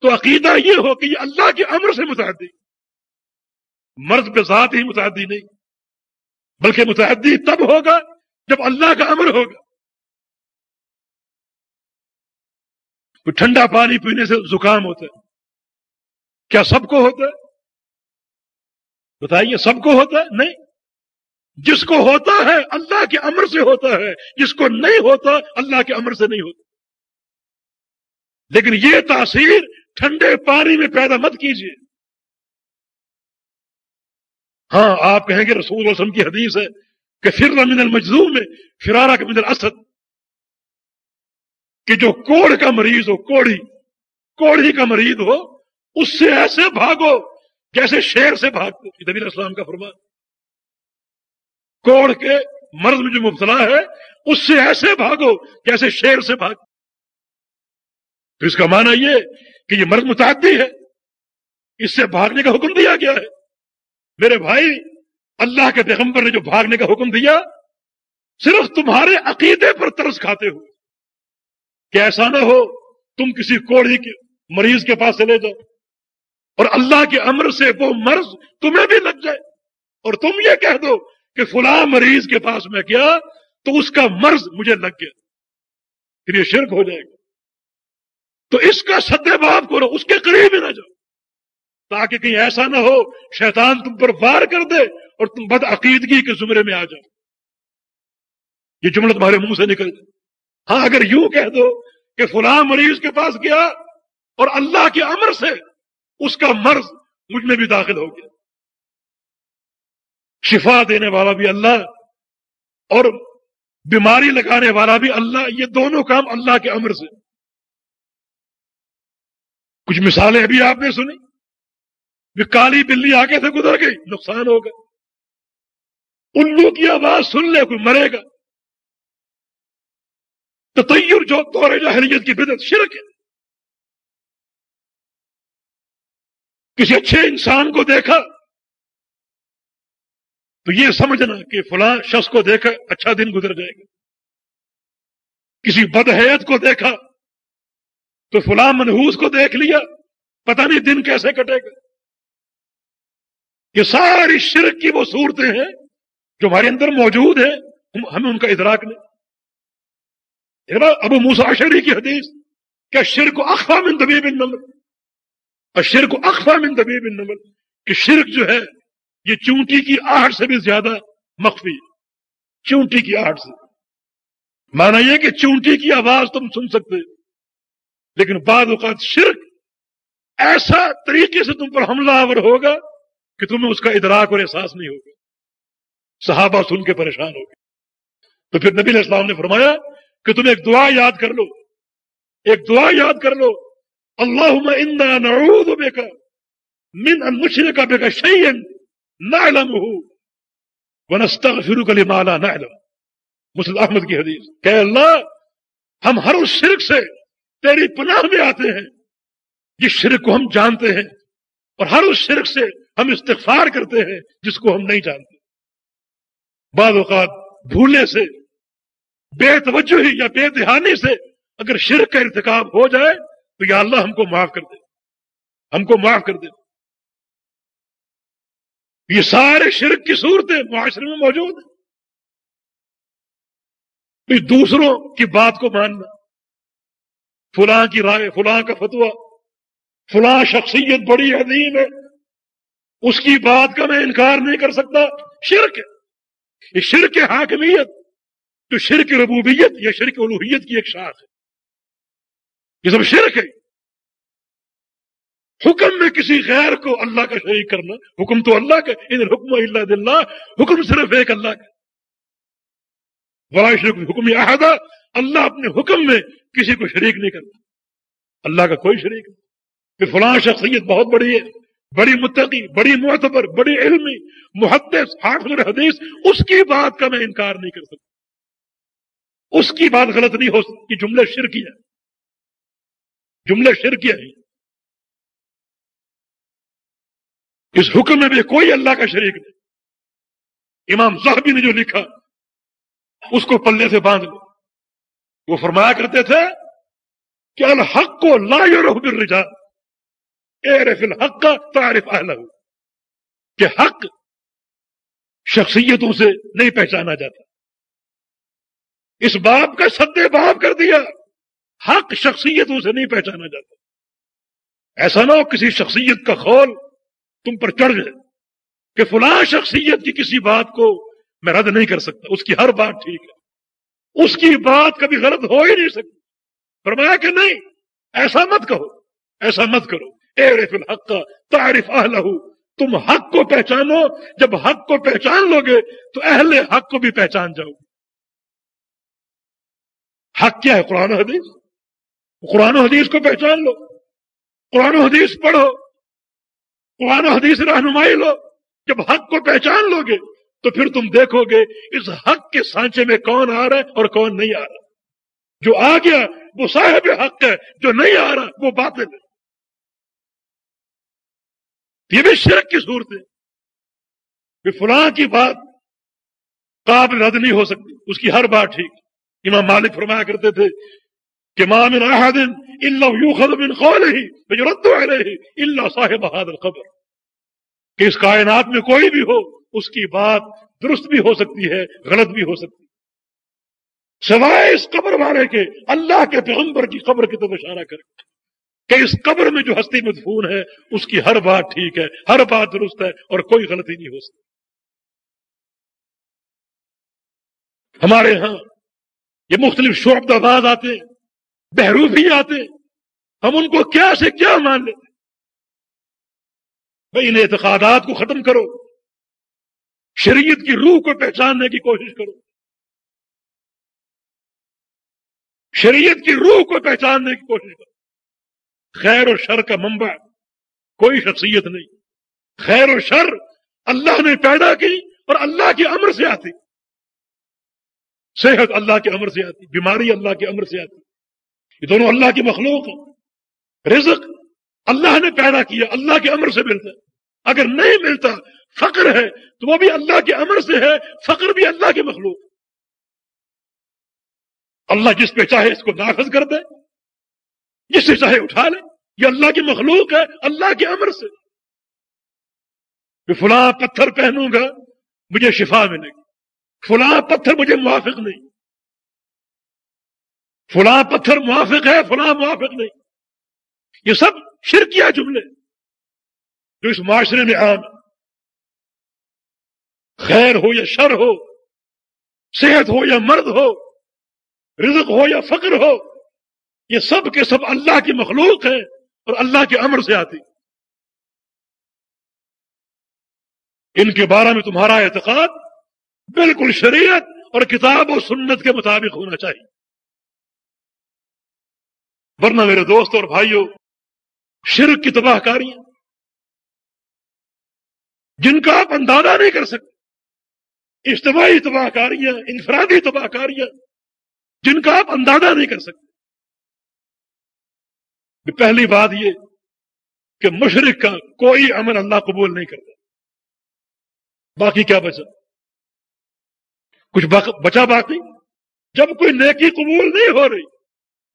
تو عقیدہ یہ ہو کہ یہ اللہ کے امر سے متعدی مرد کے ساتھ ہی متعدی نہیں، بلکہ متعدی تب ہوگا جب اللہ کا امر ہوگا۔ ٹھنڈا پانی پینے سے زکام ہوتا ہے۔ کیا سب کو ہوتا ہے؟ بتائیے سب کو ہوتا ہے؟ نہیں۔ جس کو ہوتا ہے اللہ کے امر سے ہوتا ہے، جس کو نہیں ہوتا اللہ کے امر سے نہیں ہوتا۔ لیکن یہ تاثیر ٹھنڈے پانی میں پیدا مت کیجیے ہاں آپ کہیں گے رسول وسلم کی حدیث ہے کہ فر من المجزوم میں فرارا کے من الاسد۔ کہ جو کوڑ کا مریض ہو، کوڑی کوڑی کا مریض ہو، اس سے ایسے بھاگو جیسے شیر سے بھاگتے نبی اسلام کا فرمان۔ کوڑ کے مرض میں جو مبتلا ہے، اس سے ایسے بھاگو جیسے شیر سے بھاگ۔ تو اس کا معنی یہ کہ یہ مرض متعدی ہے۔ اس سے بھاگنے کا حکم دیا گیا ہے۔ میرے بھائی، اللہ کے پیغمبر نے جو بھاگنے کا حکم دیا، صرف تمہارے عقیدے پر ترس کھاتے ہو۔ کہ ایسا نہ ہو، تم کسی کوڑی کے مریض کے پاس چلے جاؤ۔ اور اللہ کے امر سے وہ مرض تمہیں بھی لگ جائے۔ اور تم یہ کہہ دو کہ فلاں مریض کے پاس میں کیا تو اس کا مرض مجھے لگ گیا۔ پھر یہ شرک ہو جائے گا۔ تو اس کا سدے باپ کرو، اس کے قریب ہی نہ جاؤ۔ تاکہ کہیں ایسا نہ ہو، شیطان تم پر وار کر دے اور تم بد عقیدگی کے زمرے میں آ جاؤ۔ یہ جملہ تمہارے منہ سے نکل جائے ہاں اگر یوں کہہ دو کہ فلاں مریض کے پاس گیا اور اللہ کے امر سے اس کا مرض مجھ میں بھی داخل ہو گیا۔ شفا دینے والا بھی اللہ اور بیماری لگانے والا بھی اللہ، یہ دونوں کام اللہ کے امر سے۔ کچھ مثالیں ابھی آپ نے سنی؟ کالی بلی آگے سے گزر گئی، نقصان ہوگا الو کی آواز سن لے، کوئی مرے گا۔ تو تیر جو دور جاہلیت کی بدت شرک ہے۔ کسی اچھے انسان کو دیکھا، تو یہ سمجھنا کہ فلاں شخص کو دیکھا اچھا دن گزر جائے گا۔ کسی بدحیت کو دیکھا تو فلاں منحوس کو دیکھ لیا، پتہ نہیں دن کیسے کٹے گا۔ یہ ساری شرک کی وہ صورتیں ہیں جو ہمارے اندر موجود ہیں ہمیں ان کا ادراک نہیں۔ ابو مساشری کی حدیث کیا شرک اخوا من دبی بن نمل اور شرک اخوا من دبی بن نمل کہ شرک جو ہے، یہ چونٹی کی آہٹ سے بھی زیادہ مخفی ہے۔ چونٹی کی آہٹ سے۔ مانا یہ کہ چونٹی کی آواز تم سن سکتے لیکن بعد اوقات شرک ایسا طریقے سے تم پر حملہ آور ہوگا کہ تمہیں اس کا ادراک اور احساس نہیں ہوگا۔ صحابہ سن کے پریشان ہو گئے۔ تو پھر نبی علیہ السلام نے فرمایا کہ تم ایک دعا یاد کر لو۔ ایک دعا یاد کر لو۔ اللہ انا نعوذ بک من ان نشرک بک شیئا نعلمه ونستغفرک لما لا نعلم۔ مسلم احمد کی حدیث۔ کہ اللہ، ہم ہر اس شرک سے تیری پناہ میں آتے ہیں۔ جس شرک کو ہم جانتے ہیں، اور ہر اس شرک سے ہم استغفار کرتے ہیں جس کو ہم نہیں جانتے۔ بعض اوقات بھولنے سے، بے توجہی یا بے دہانی سے اگر شرک کا ارتکاب ہو جائے، تو یا اللہ ہم کو معاف کر دے۔ ہم کو معاف کر دے۔ یہ سارے شرک کی صورتیں معاشرے میں موجود ہیں۔ دوسروں کی بات کو ماننا۔ فلاں کی رائے، فلاں کا فتوا فلاں شخصیت بڑی عظیم ہے۔ اس کی بات کا میں انکار نہیں کر سکتا۔ شرک ہے۔ یہ شرک حاکمیت جو شرک ربوبیت یا شرک الوحیت کی ایک شاخ ہے۔ یہ سب شرک ہے۔ حکم میں کسی غیر کو اللہ کا شریک کرنا، حکم تو اللہ کا ان حکم اللہ دلہ حکم صرف ایک اللہ کا شرک حکم احدہ اللہ اپنے حکم میں کسی کو شریک نہیں کرتا۔ اللہ کا کوئی شریک نہیں۔ پھر فلاں شخصیت بہت بڑی ہے، بڑی متقی، بڑی معتبر، بڑی علمی، محدث، حافظ حدیث اس کی بات کا میں انکار نہیں کر سکتا۔ اس کی بات غلط نہیں ہو سکتی جملے شرکیہ جملے شرکیہ ہی اس حکم میں بھی کوئی اللہ کا شریک نہیں۔ امام صاحبی نے جو لکھا، اس کو پلے سے باندھ لو۔ وہ فرمایا کرتے تھے کہ الحق کو لا یورح بالرجال اعرف الحق کا تعرف اہلہ کہ حق شخصیتوں سے نہیں پہچانا جاتا۔ اس باپ کا سدے باپ کر دیا، حق شخصیتوں سے نہیں پہچانا جاتا۔ ایسا نہ ہو کسی شخصیت کا خول تم پر چڑھ جائے کہ فلاں شخصیت کی کسی بات کو میں رد نہیں کر سکتا، اس کی ہر بات ٹھیک ہے۔ اس کی بات کبھی غلط ہو ہی نہیں سکتی۔ فرمایا کہ نہیں، ایسا مت کہو، ایسا مت کرو۔ اے الحق کا تعریف اہل تم حق کو پہچانو، جب حق کو پہچان لو گے تو اہل حق کو بھی پہچان جاؤ گے۔ حق کیا ہے؟ قرآن حدیث۔ قرآن و حدیث کو پہچان لو، قرآن و حدیث پڑھو۔ قرآن و حدیث رہنمائی لو۔ جب حق کو پہچان لو گے تو پھر تم دیکھو گے اس حق کے سانچے میں کون آ رہا ہے اور کون نہیں آ رہا۔ جو آ گیا، وہ صاحب حق ہے، جو نہیں آ رہا، وہ باتیں نہیں یہ بھی شرک کی صورت ہے۔ کہ فلاں کی بات قابل رد نہیں ہو سکتی۔ اس کی ہر بات ٹھیک۔ امام مالک فرمایا کرتے تھے کہ مامن احدن اللہ یوخذ من قوله فيرد عليه الا صاحب هذا القبر کہ اس کائنات میں کوئی بھی ہو اس کی بات درست بھی ہو سکتی ہے، غلط بھی ہو سکتی ہے۔ سوائے اس قبر والے کے، اللہ کے پیغمبر کی قبر کی طرف اشارہ کرے کہ اس قبر میں جو ہستی مدفون ہے، اس کی ہر بات ٹھیک ہے، ہر بات درست ہے اور کوئی غلطی نہیں ہو سکتی۔ ہمارے ہاں یہ مختلف شعب آباد آتے بہروفی آتے ہم ان کو کیا سے کیا مان لیتے بھائی ان اعتقادات کو ختم کرو۔ شریعت کی روح کو پہچاننے کی کوشش کرو۔ شریعت کی روح کو پہچاننے کی کوشش کرو۔ خیر و شر کا منبع، کوئی شخصیت نہیں۔ خیر و شر اللہ نے پیدا کی اور اللہ کے امر سے آتی۔ صحت اللہ کے امر سے آتی، بیماری اللہ کے امر سے آتی۔ یہ دونوں اللہ کی مخلوق ہیں۔ رزق اللہ نے پیدا کیا، اللہ کے امر سے ملتا۔ ہے اگر نہیں ملتا فقر ہے، تو وہ بھی اللہ کے امر سے ہے، فقر بھی اللہ کے مخلوق۔ اللہ جس پہ چاہے اس کو نافذ کر دے، جس سے چاہے اٹھا لے۔ یہ اللہ کی مخلوق ہے، اللہ کے امر سے۔ میں فلاں پتھر پہنوں گا، مجھے شفا ملے گی۔ فلاں پتھر مجھے موافق نہیں۔ فلاں پتھر موافق ہے، فلاں موافق نہیں۔ یہ سب شرکیہ جملے۔ جو اس معاشرے میں عام ہے خیر ہو یا شر ہو، صحت ہو یا مرد ہو، رزق ہو یا فقر ہو، یہ سب کے سب اللہ کی مخلوق ہے اور اللہ کے امر سے آتی۔ ان کے بارے میں تمہارا اعتقاد بالکل شریعت اور کتاب و سنت کے مطابق ہونا چاہیے۔ ورنہ میرے دوست اور بھائیوں شرک کی تباہ کاریاں، جن کا آپ اندازہ نہیں کر سکتے۔ اجتماعی تباہ کاریاں، انفرادی تباہ کاریاں، جن کا آپ اندازہ نہیں کر سکتے۔ پہلی بات یہ کہ مشرق کا کوئی عمل اللہ قبول نہیں کرتا۔ باقی کیا بچا؟ کچھ بچا باقی جب کوئی نیکی قبول نہیں ہو رہی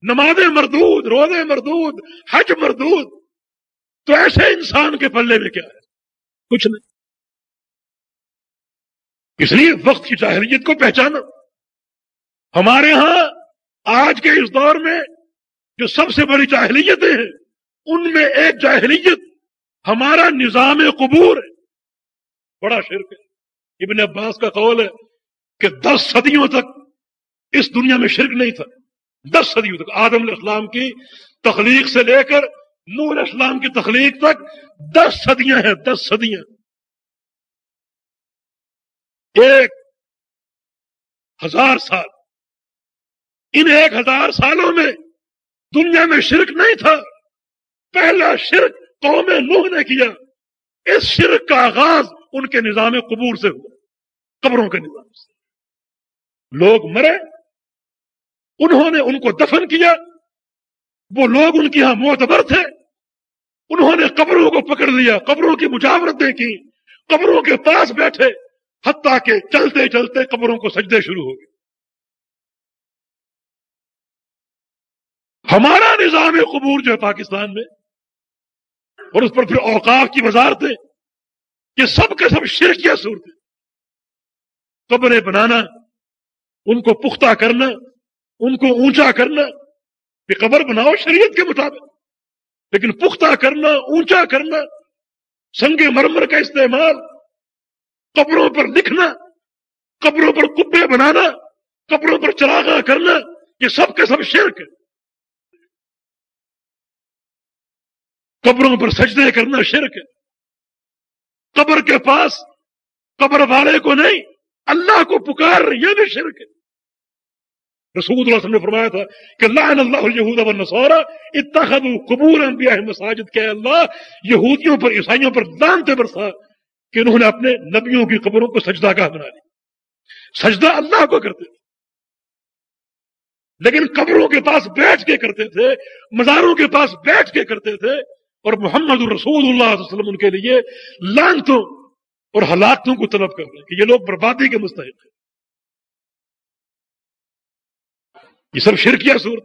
نماز مردود، روزے مردود، حج مردود، تو ایسے انسان کے پلے میں کیا ہے؟ کچھ نہیں۔ اس لیے وقت کی جاہلیت کو پہچانا۔ ہمارے ہاں آج کے اس دور میں جو سب سے بڑی جاہلیتیں ہیں، ان میں ایک جاہلیت ہمارا نظام قبور ہے۔ بڑا شرک ہے۔ ابن عباس کا قول ہے کہ دس صدیوں تک اس دنیا میں شرک نہیں تھا۔ دس صدیوں تک۔ آدم علیہ السلام کی تخلیق سے لے کر نور اسلام کی تخلیق تک دس صدیاں ہیں، دس صدیاں۔ ایک ہزار سال۔ ان ایک ہزار سالوں میں دنیا میں شرک نہیں تھا۔ پہلا شرک قوم نوح نے کیا۔ اس شرک کا آغاز ان کے نظام قبور سے ہوا۔ قبروں کے نظام سے۔ لوگ مرے۔ انہوں نے ان کو دفن کیا۔ وہ لوگ ان کے یہاں معتبر تھے۔ انہوں نے قبروں کو پکڑ لیا۔ قبروں کی مجاورتیں کی۔ قبروں کے پاس بیٹھے۔ حتیٰ کہ چلتے چلتے قبروں کو سجدے شروع ہو گئے۔ ہمارا نظام قبور جو ہے پاکستان میں، اور اس پر پھر اوقاف کی وزارتیں، یہ سب کے سب شرکیہ صورتیں۔ قبریں بنانا، ان کو پختہ کرنا، ان کو اونچا کرنا کہ قبر بناؤ شریعت کے مطابق۔ لیکن پختہ کرنا، اونچا کرنا، سنگ مرمر کا استعمال قبروں پر لکھنا، قبروں پر کبے بنانا، قبروں پر چراغا کرنا، یہ سب کے سب شرک ہے۔ قبروں پر سجدے کرنا شرک ہے۔ قبر کے پاس قبر والے کو نہیں، اللہ کو پکار، یہ بھی شرک ہے۔ رسول اللہ علیہ وسلم نے فرمایا تھا کہ لعن اللہ الہود والنصارى اتخذوا قبور انبیاء مساجد، کہ اللہ، یہودیوں پر، عیسائیوں پر دانتے برسا کہ انہوں نے اپنے نبیوں کی قبروں کو سجدہ گاہ بنا لی سجدہ اللہ کو کرتے تھے۔ لیکن قبروں کے پاس بیٹھ کے کرتے تھے، مزاروں کے پاس بیٹھ کے کرتے تھے اور محمد الرسول اللہ علیہ وسلم ان کے لیے لانتوں اور ہلاکتوں کو طلب کر رہے ہیں کہ یہ لوگ بربادی کے مستحق ہیں۔ یہ سب شرکیہ صورت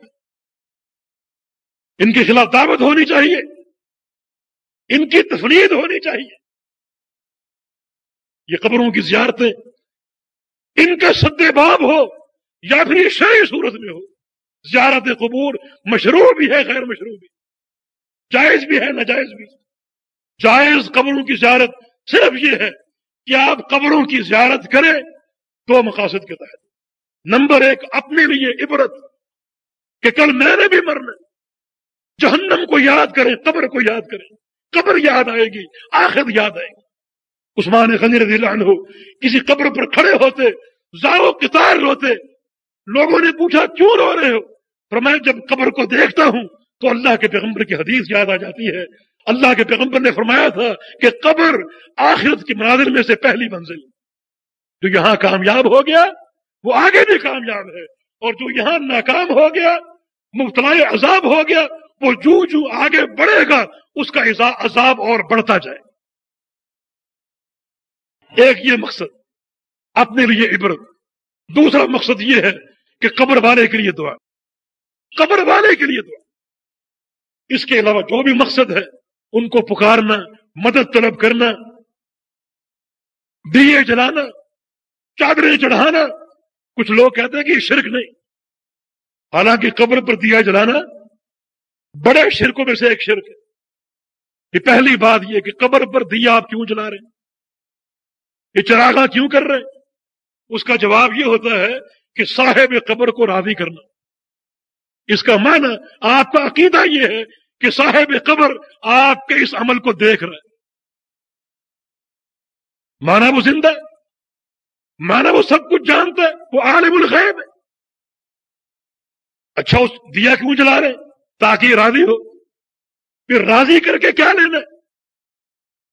ان کے خلاف دعوت ہونی چاہیے۔ ان کی تفرید ہونی چاہیے۔ یہ قبروں کی زیارتیں ان کا سد باب ہو یا پھر یہ شہری صورت میں ہو۔ زیارت قبور مشروع بھی ہے، غیر مشروع بھی۔ جائز بھی ہے، ناجائز بھی۔ جائز قبروں کی زیارت صرف یہ ہے کہ آپ قبروں کی زیارت کریں تو مقاصد کے تحت۔ نمبر ایک، اپنے لیے عبرت کہ کل میں نے بھی مرنا جہنم کو یاد کریں، قبر کو یاد کریں۔ قبر یاد آئے گی، آخر یاد آئے گی۔ عثمان غنی رضی اللہ عنہ کسی قبر پر کھڑے ہوتے زارو کتار روتے، لوگوں نے پوچھا، کیوں رو رہے ہو؟ پر میں جب قبر کو دیکھتا ہوں تو اللہ کے پیغمبر کی حدیث یاد آ جاتی ہے۔ اللہ کے پیغمبر نے فرمایا تھا کہ قبر آخرت کی مناظر میں سے پہلی منزل۔ جو یہاں کامیاب ہو گیا، وہ آگے بھی کامیاب ہے۔ اور جو یہاں ناکام ہو گیا، مبتلا عذاب ہو گیا، وہ جو جو آگے بڑھے گا، اس کا عذاب اور بڑھتا جائے۔ ایک یہ مقصد، اپنے لیے عبرت۔ دوسرا مقصد یہ ہے کہ قبر والے کے لیے دعا۔ قبر والے کے لیے دعا۔ اس کے علاوہ جو بھی مقصد ہے، ان کو پکارنا، مدد طلب کرنا، دیے جلانا، چادریں چڑھانا، کچھ لوگ کہتے ہیں کہ یہ شرک نہیں۔ حالانکہ قبر پر دیا جلانا بڑے شرکوں میں سے ایک شرک ہے۔ یہ پہلی بات یہ کہ قبر پر دیا آپ کیوں جلا رہے ہیں؟ یہ چراغا کیوں کر رہے اس کا جواب یہ ہوتا ہے کہ صاحب قبر کو راضی کرنا۔ اس کا معنی آپ کا عقیدہ یہ ہے کہ صاحب قبر آپ کے اس عمل کو دیکھ رہے مانا وہ زندہ ہے مانا وہ سب کچھ جانتا ہے، وہ عالم الغیب ہے۔ اچھا اس دیا کیوں جلا رہے تاکہ راضی ہو۔ پھر راضی کر کے کیا لینا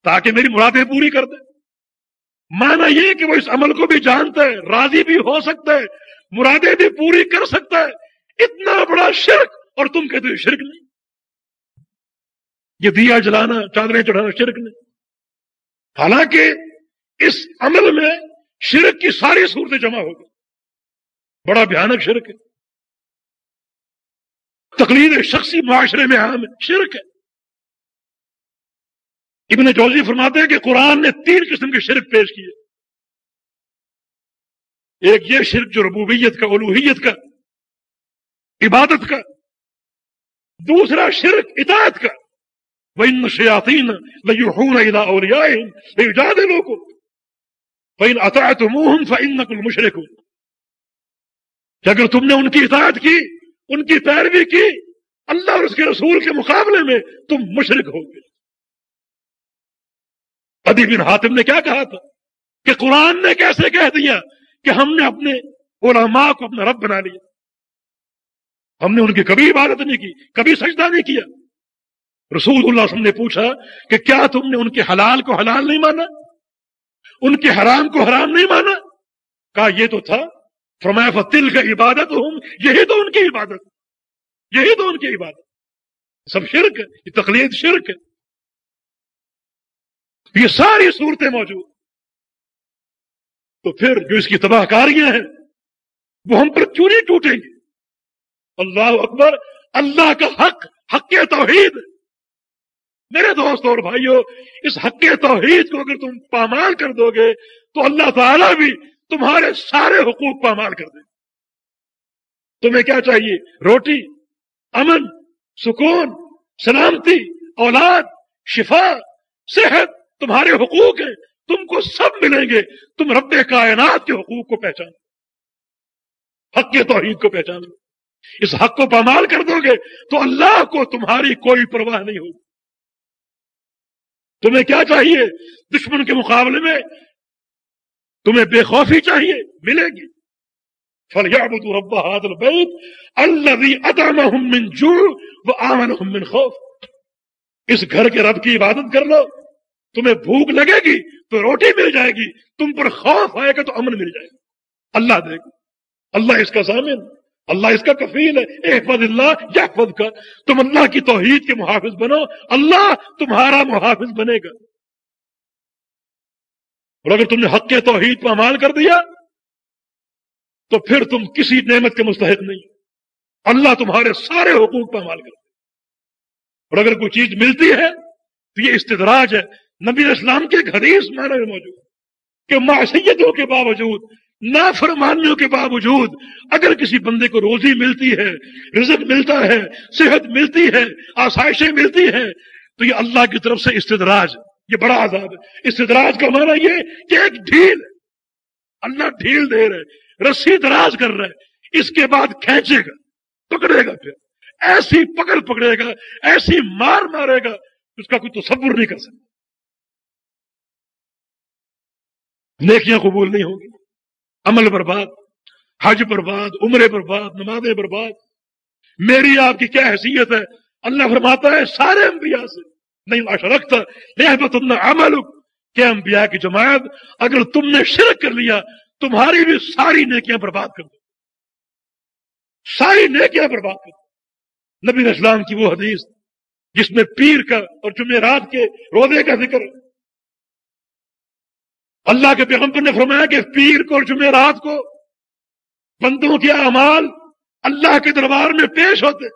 تاکہ میری مرادیں پوری کر دے مانا یہ کہ وہ اس عمل کو بھی جانتا ہے راضی بھی ہو سکتا ہے مرادیں بھی پوری کر سکتا ہے اتنا بڑا شرک، اور تم کہتے ہو شرک نہیں۔ یہ دیا جلانا چادریں چڑھانا شرک نہیں۔ حالانکہ اس عمل میں شرک کی ساری صورتیں جمع ہو گئی۔ بڑا بھیانک شرک ہے۔ تقلید شخصی معاشرے میں عام ہے شرک ہے۔ ابن جوزی فرماتے ہیں کہ قرآن نے تین قسم کے شرک پیش کیے۔ ایک یہ شرک جو ربوبیت کا الوحیت کا، عبادت کا۔ دوسرا شرک اطاعت کا۔ وہ ان شیاتین لہون ادا اور لوگوں فین اطاعت منہ فن نقل مشرق اگر تم نے ان کی اطاعت کی، ان کی پیروی کی، اللہ اور اس کے رسول کے مقابلے میں تم مشرق ہو گے ادی بن حاتم نے کیا کہا تھا کہ قرآن نے کیسے کہہ دیا کہ ہم نے اپنے علماء کو اپنا رب بنا لیا؟ ہم نے ان کی کبھی عبادت نہیں کی، کبھی سجدہ نہیں کیا۔ رسول اللہ علیہ وسلم نے پوچھا کہ کیا تم نے ان کے حلال کو حلال نہیں مانا؟ ان کے حرام کو حرام نہیں مانا؟ کہا، یہ تو تھا، فرمایا فتل کا عبادت ہوں یہی تو ان کی عبادت۔ یہی تو ان کی عبادت۔ سب شرک ہے یہ تقلید شرک۔ ہے یہ ساری صورتیں موجود تو پھر جو اس کی تباہ کاریاں ہیں، وہ ہم پر کیوں نہیں ٹوٹیں گے اللہ اکبر، اللہ کا حق حق توحید۔ میرے دوست اور بھائیوں اس حق توحید کو اگر تم پامال کر دو گے، تو اللہ تعالیٰ بھی تمہارے سارے حقوق پامال کر دیں تمہیں کیا چاہیے؟ روٹی، امن، سکون، سلامتی، اولاد، شفا، صحت۔ تمہارے حقوق ہیں، تم کو سب ملیں گے، تم رب کائنات کے حقوق کو پہچان حق کے توحید کو پہچانو۔ اس حق کو پامال کر دو گے تو اللہ کو تمہاری کوئی پرواہ نہیں ہوگی۔ تمہیں کیا چاہیے؟ دشمن کے مقابلے میں تمہیں بے خوفی چاہیے، ملے گی۔ رب هذا البيت الذي اطعمهم من جوع وامنهم من خوف۔ اس گھر کے رب کی عبادت کر لو۔ تمہیں بھوک لگے گی تو روٹی مل جائے گی، تم پر خوف آئے گا تو امن مل جائے گا۔ اللہ دے گا اللہ اس کا ضامن، اللہ اس کا کفیل ہے۔ احفظ اللہ یا کا۔ تم اللہ کی توحید کے محافظ بنو، اللہ تمہارا محافظ بنے گا۔ اور اگر تم نے حق کے توحید پر امال کر دیا، تو پھر تم کسی نعمت کے مستحق نہیں۔ اللہ تمہارے سارے حقوق پر امال کر اور اگر کوئی چیز ملتی ہے، تو یہ استدراج ہے۔ نبی اسلام کے ایک حدیث معنی میں موجود کہ معصیتوں کے باوجود، نافرمانیوں کے باوجود اگر کسی بندے کو روزی ملتی ہے، رزق ملتا ہے، صحت ملتی ہے، آسائشیں ملتی ہیں، تو یہ اللہ کی طرف سے استدراج، یہ بڑا عذاب ہے۔ استدراج کا معنی یہ کہ ایک ڈھیل، اللہ ڈھیل دے رہے رسی دراز کر رہے اس کے بعد کھینچے گا، پکڑے گا پھر۔ ایسی پکڑ پکڑے گا، ایسی مار مارے گا، اس کا کوئی تصور نہیں کر سکتا۔ نیکیاں قبول نہیں ہوگی، عمل برباد، حج برباد، عمرے برباد، نمازیں برباد۔ میری آپ کی کیا حیثیت ہے؟ اللہ فرماتا ہے، سارے انبیاء سے۔ نہیں اشرکت لہبت عمل کہ انبیاء کی جماعت، اگر تم نے شرک کر لیا، تمہاری بھی ساری نیکیاں برباد کر دو۔ ساری نیکیاں برباد کر دو۔ نبی اسلام کی وہ حدیث، جس میں پیر کا اور جمعرات کے روزے کا ذکر ہے۔ اللہ کے پیغمبر نے فرمایا کہ پیر کو جمعرات کو بندوں کے اعمال اللہ کے دربار میں پیش ہوتے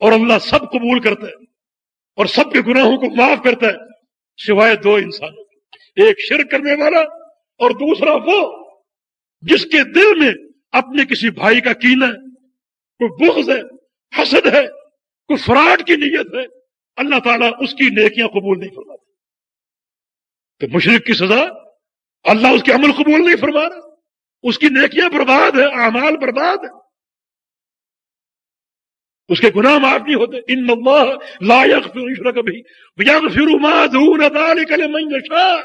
اور اللہ سب قبول کرتا ہے اور سب کے گناہوں کو معاف کرتا ہے سوائے دو انسانوں ایک شرک کرنے والا اور دوسرا وہ جس کے دل میں اپنے کسی بھائی کا کینا ہے، کوئی بغض ہے، حسد ہے، کوئی فراڈ کی نیت ہے، اللہ تعالیٰ اس کی نیکیاں قبول نہیں فرماتا۔ تو مشرق کی سزا اللہ اس کے عمل قبول نہیں فرما رہا۔ اس کی نیکیاں برباد ہے اعمال برباد ہے اس کے گناہ معاف نہیں ہوتے۔ ان اللہ لا يغفر کبھی يغفر ما دون ذلك لمن يشاء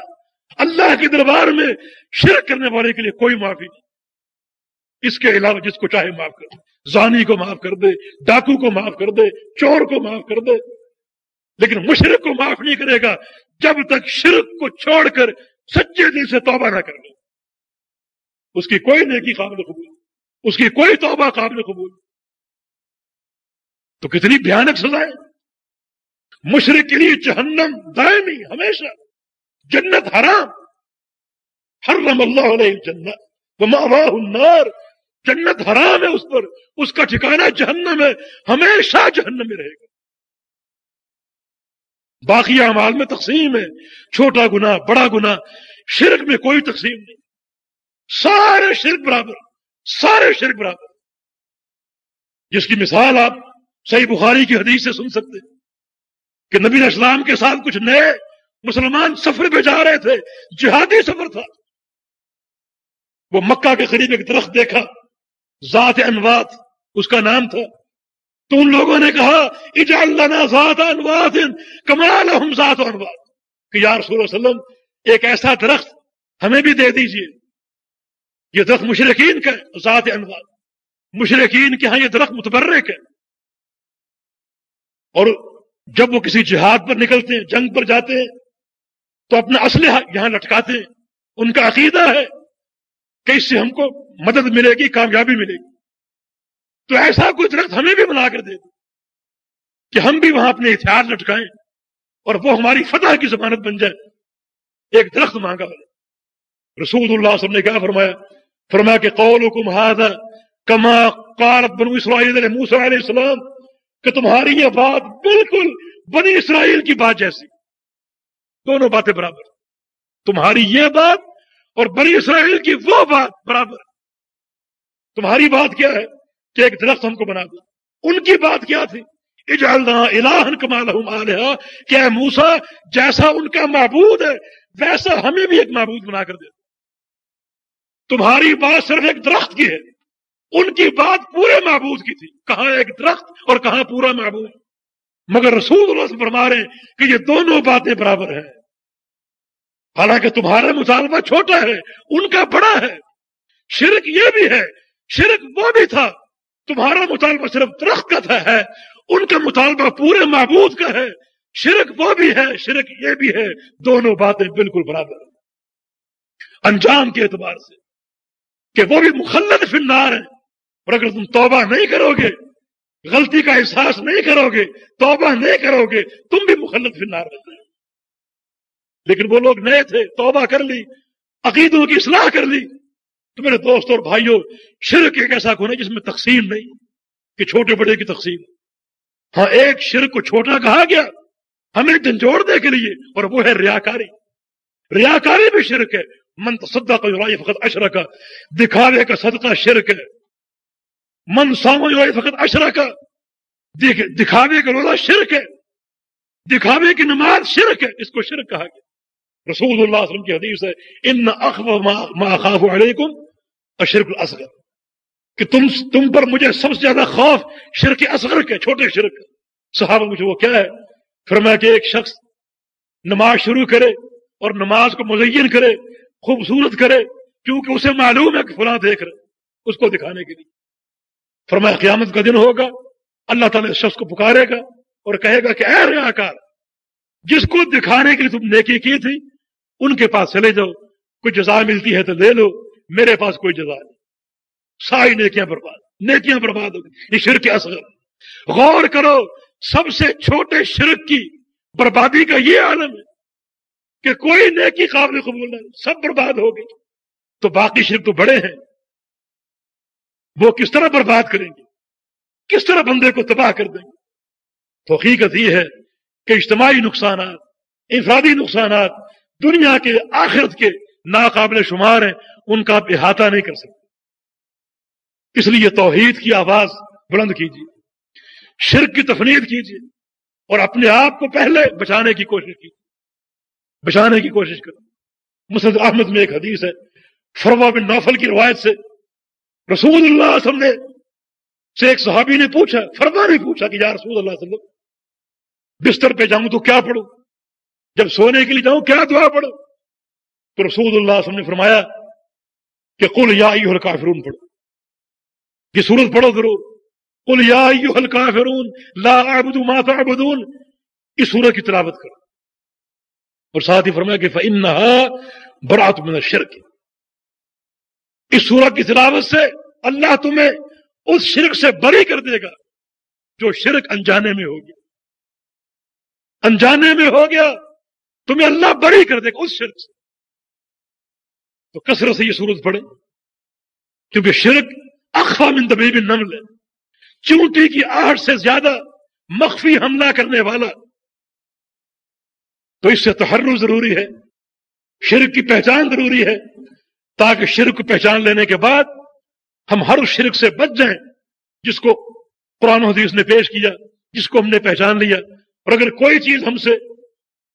اللہ کے دربار میں شرک کرنے والے کے لیے کوئی معافی نہیں۔ اس کے علاوہ جس کو چاہے معاف کر دے۔ زانی کو معاف کر دے، ڈاکو کو معاف کر دے، چور کو معاف کر دے۔ لیکن مشرق کو معاف نہیں کرے گا۔ جب تک شرک کو چھوڑ کر سچے دل سے توبہ نہ کر لے۔ اس کی کوئی نیکی قابل قبول اس کی کوئی توبہ قابل قبول تو کتنی بھیانک سزا ہے۔ مشرق کے لیے جہنم دائمی، ہمیشہ۔ جنت حرام۔ حرم اللہ علیہ جنت وہ النار۔ جنت حرام ہے اس پر۔ اس کا ٹھکانہ جہنم ہے۔ ہمیشہ جہنم میں رہے گا۔ باقی اعمال میں تقسیم ہے۔ چھوٹا گنا بڑا گنا شرک میں کوئی تقسیم نہیں۔ سارے شرک برابر، سارے شرک برابر۔ جس کی مثال آپ صحیح بخاری کی حدیث سے سن سکتے کہ نبی اسلام کے ساتھ کچھ نئے مسلمان سفر پہ جا رہے تھے، جہادی سفر تھا۔ وہ مکہ کے قریب ایک درخت دیکھا، ذات انوات اس کا نام تھا تو ان لوگوں نے کہا، اجعل ذات انوات کمال ہم ذات انوات کہ یا رسول اللہ وسلم، ایک ایسا درخت ہمیں بھی دے دیجیے۔ یہ درخت مشرقین کا ذات انوات مشرقین کے ہاں یہ درخت متبرک ہے۔ اور جب وہ کسی جہاد پر نکلتے ہیں، جنگ پر جاتے ہیں، تو اپنا اسلحہ یہاں لٹکاتے ہیں۔ ان کا عقیدہ ہے کہ اس سے ہم کو مدد ملے گی، کامیابی ملے گی۔ تو ایسا کوئی درخت ہمیں بھی بنا کر دے دے کہ ہم بھی وہاں اپنے ہتھیار لٹکائیں اور وہ ہماری فتح کی ضمانت بن جائے۔ ایک درخت مانگا رسول اللہ صلی اللہ علیہ وسلم نے کیا فرمایا فرمایا کہ قول حکم کما قالت بنو اسرائیل موسیٰ علیہ السلام، کہ تمہاری یہ بات بالکل بنی اسرائیل کی بات جیسی۔ دونوں باتیں برابر۔ تمہاری یہ بات اور بنی اسرائیل کی وہ بات برابر۔ تمہاری بات کیا ہے؟ کہ ایک درخت ہم کو بنا دو۔ ان کی بات کیا تھی؟ الہن کمال آلیہ کہ اے موسا جیسا ان کا معبود ہے، ویسا ہمیں بھی ایک معبود بنا کر دے تمہاری بات صرف ایک درخت کی ہے۔ ان کی بات پورے معبود کی تھی۔ کہاں ایک درخت اور کہاں پورا معبود؟ مگر رسول اللہ فرما رہے ہیں کہ یہ دونوں باتیں برابر ہیں۔ حالانکہ تمہارا مطالبہ چھوٹا ہے، ان کا بڑا ہے۔ شرک یہ بھی ہے، شرک وہ بھی تھا تمہارا مطالبہ صرف درخت کا تھا ہے، ان کا مطالبہ پورے معبود کا ہے۔ شرک وہ بھی ہے، شرک یہ بھی ہے، دونوں باتیں بالکل برابر انجام کے اعتبار سے کہ وہ بھی مخلد فنار ہیں۔ اور اگر تم توبہ نہیں کرو گے، غلطی کا احساس نہیں کرو گے، توبہ نہیں کرو گے، تم بھی مخلط فنار رہتے ہیں لیکن وہ لوگ نئے تھے، توبہ کر لی، عقیدوں کی اصلاح کر لی۔ تو میرے دوست اور بھائیوں، شرک ایک ایسا کونے جس میں تقسیم نہیں، کہ چھوٹے بڑے کی تقسیم۔ ہاں ایک شرک کو چھوٹا کہا گیا، ہمیں جھنجھوڑنے کے لیے، اور وہ ہے ریاکاری۔ ریاکاری بھی شرک ہے۔ من تصدق فقط اشرک۔ دکھاوے کا صدقہ شرک ہے۔ من سامو فقط اشرا کا دکھاوے کا روزہ شرک ہے۔ دکھاوے کی نماز شرک ہے۔ اس کو شرک کہا گیا۔ رسول اللہ علیہ وسلم کی حدیث ہے، ان اخاف علیکم اشرک الاصغر، کہ تم تم پر مجھے سب سے زیادہ خوف شرک اصغر کے، چھوٹے شرک صحابہ مجھے وہ کیا ہے؟ فرمایا کہ ایک شخص نماز شروع کرے اور نماز کو مزین کرے، خوبصورت کرے، کیونکہ اسے معلوم ہے کہ فلاں دیکھ رہے اس کو دکھانے کے لیے۔ فرمایا قیامت کا دن ہوگا، اللہ تعالیٰ اس شخص کو پکارے گا اور کہے گا کہ اے ریاکار جس کو دکھانے کے لیے تم نیکی کی تھی، ان کے پاس چلے جاؤ، کوئی جزا ملتی ہے تو لے لو۔ میرے پاس کوئی جزا نہیں۔ ساری نیکیاں برباد نیکیاں برباد ہو گئی۔ یہ شرک اصغر۔ غور کرو، سب سے چھوٹے شرک کی بربادی کا یہ عالم ہے کہ کوئی نیکی قابل قبول نہیں، سب برباد ہو گئی۔ تو باقی شرک تو بڑے ہیں۔ وہ کس طرح برباد کریں گے؟ کس طرح بندے کو تباہ کر دیں گے؟ تو حقیقت یہ ہے کہ اجتماعی نقصانات، انفرادی نقصانات، دنیا کے، آخرت کے ناقابل شمار ہیں۔ ان کا آپ احاطہ نہیں کر سکتے۔ اس لیے توحید کی آواز بلند کیجیے۔ شرک کی تفنید کیجیے۔ اور اپنے آپ کو پہلے بچانے کی کوشش کیجیے۔ بچانے کی کوشش کریں مسد احمد میں ایک حدیث ہے، فروا بن نوفل کی روایت سے رسول اللہ علیہ وسلم نے سے ایک صحابی نے پوچھا، فرما نے پوچھا کہ یا رسول اللہ وسلم، بستر پہ جاؤں تو کیا پڑھوں؟ جب سونے کے لیے جاؤں کیا دعا پڑھو تو رسول اللہ علیہ وسلم نے فرمایا کہ کل یا کافرون پڑھو۔ یہ سورت پڑھو ضرور۔ کل یا کافرون لا اعبد ما تعبدون۔ اس سورت کی تلاوت کرو۔ اور ساتھ ہی فرمایا کہ فَإِنَّهَا بَرَعَتُ مِنَ الشِّرْكِ۔ اس سورت کی تلاوت سے اللہ تمہیں اس شرک سے بری کر دے گا جو شرک انجانے میں ہو گیا۔ انجانے میں ہو گیا، تمہیں اللہ بری کر دے گا اس شرک سے۔ تو کثرت سے یہ سورت پڑے کیونکہ شرک اخوا من دبیب نمل ہے۔ چونٹی کی آہٹ سے زیادہ مخفی حملہ کرنے والا، تو اس سے تحرر ضروری ہے۔ شرک کی پہچان ضروری ہے۔ تاکہ شرک پہچان لینے کے بعد ہم ہر شرک سے بچ جائیں جس کو قرآن حدیث نے پیش کیا، جس کو ہم نے پہچان لیا۔ اور اگر کوئی چیز ہم سے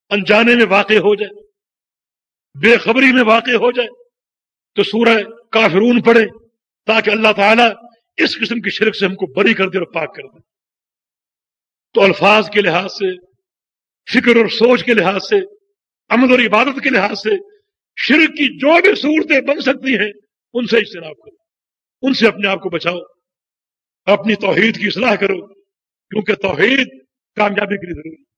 انجانے میں واقع ہو جائے، بے خبری میں واقع ہو جائے تو سورہ کافرون پڑے تاکہ اللہ تعالیٰ اس قسم کی شرک سے ہم کو بری کر دے اور پاک کر دے۔ تو الفاظ کے لحاظ سے، فکر اور سوچ کے لحاظ سے، عمل اور عبادت کے لحاظ سے شرک کی جو بھی صورتیں بن سکتی ہیں، ان سے اجتناب کرو۔ ان سے اپنے آپ کو بچاؤ۔ اپنی توحید کی اصلاح کرو۔ کیونکہ توحید کامیابی کے لیے ضروری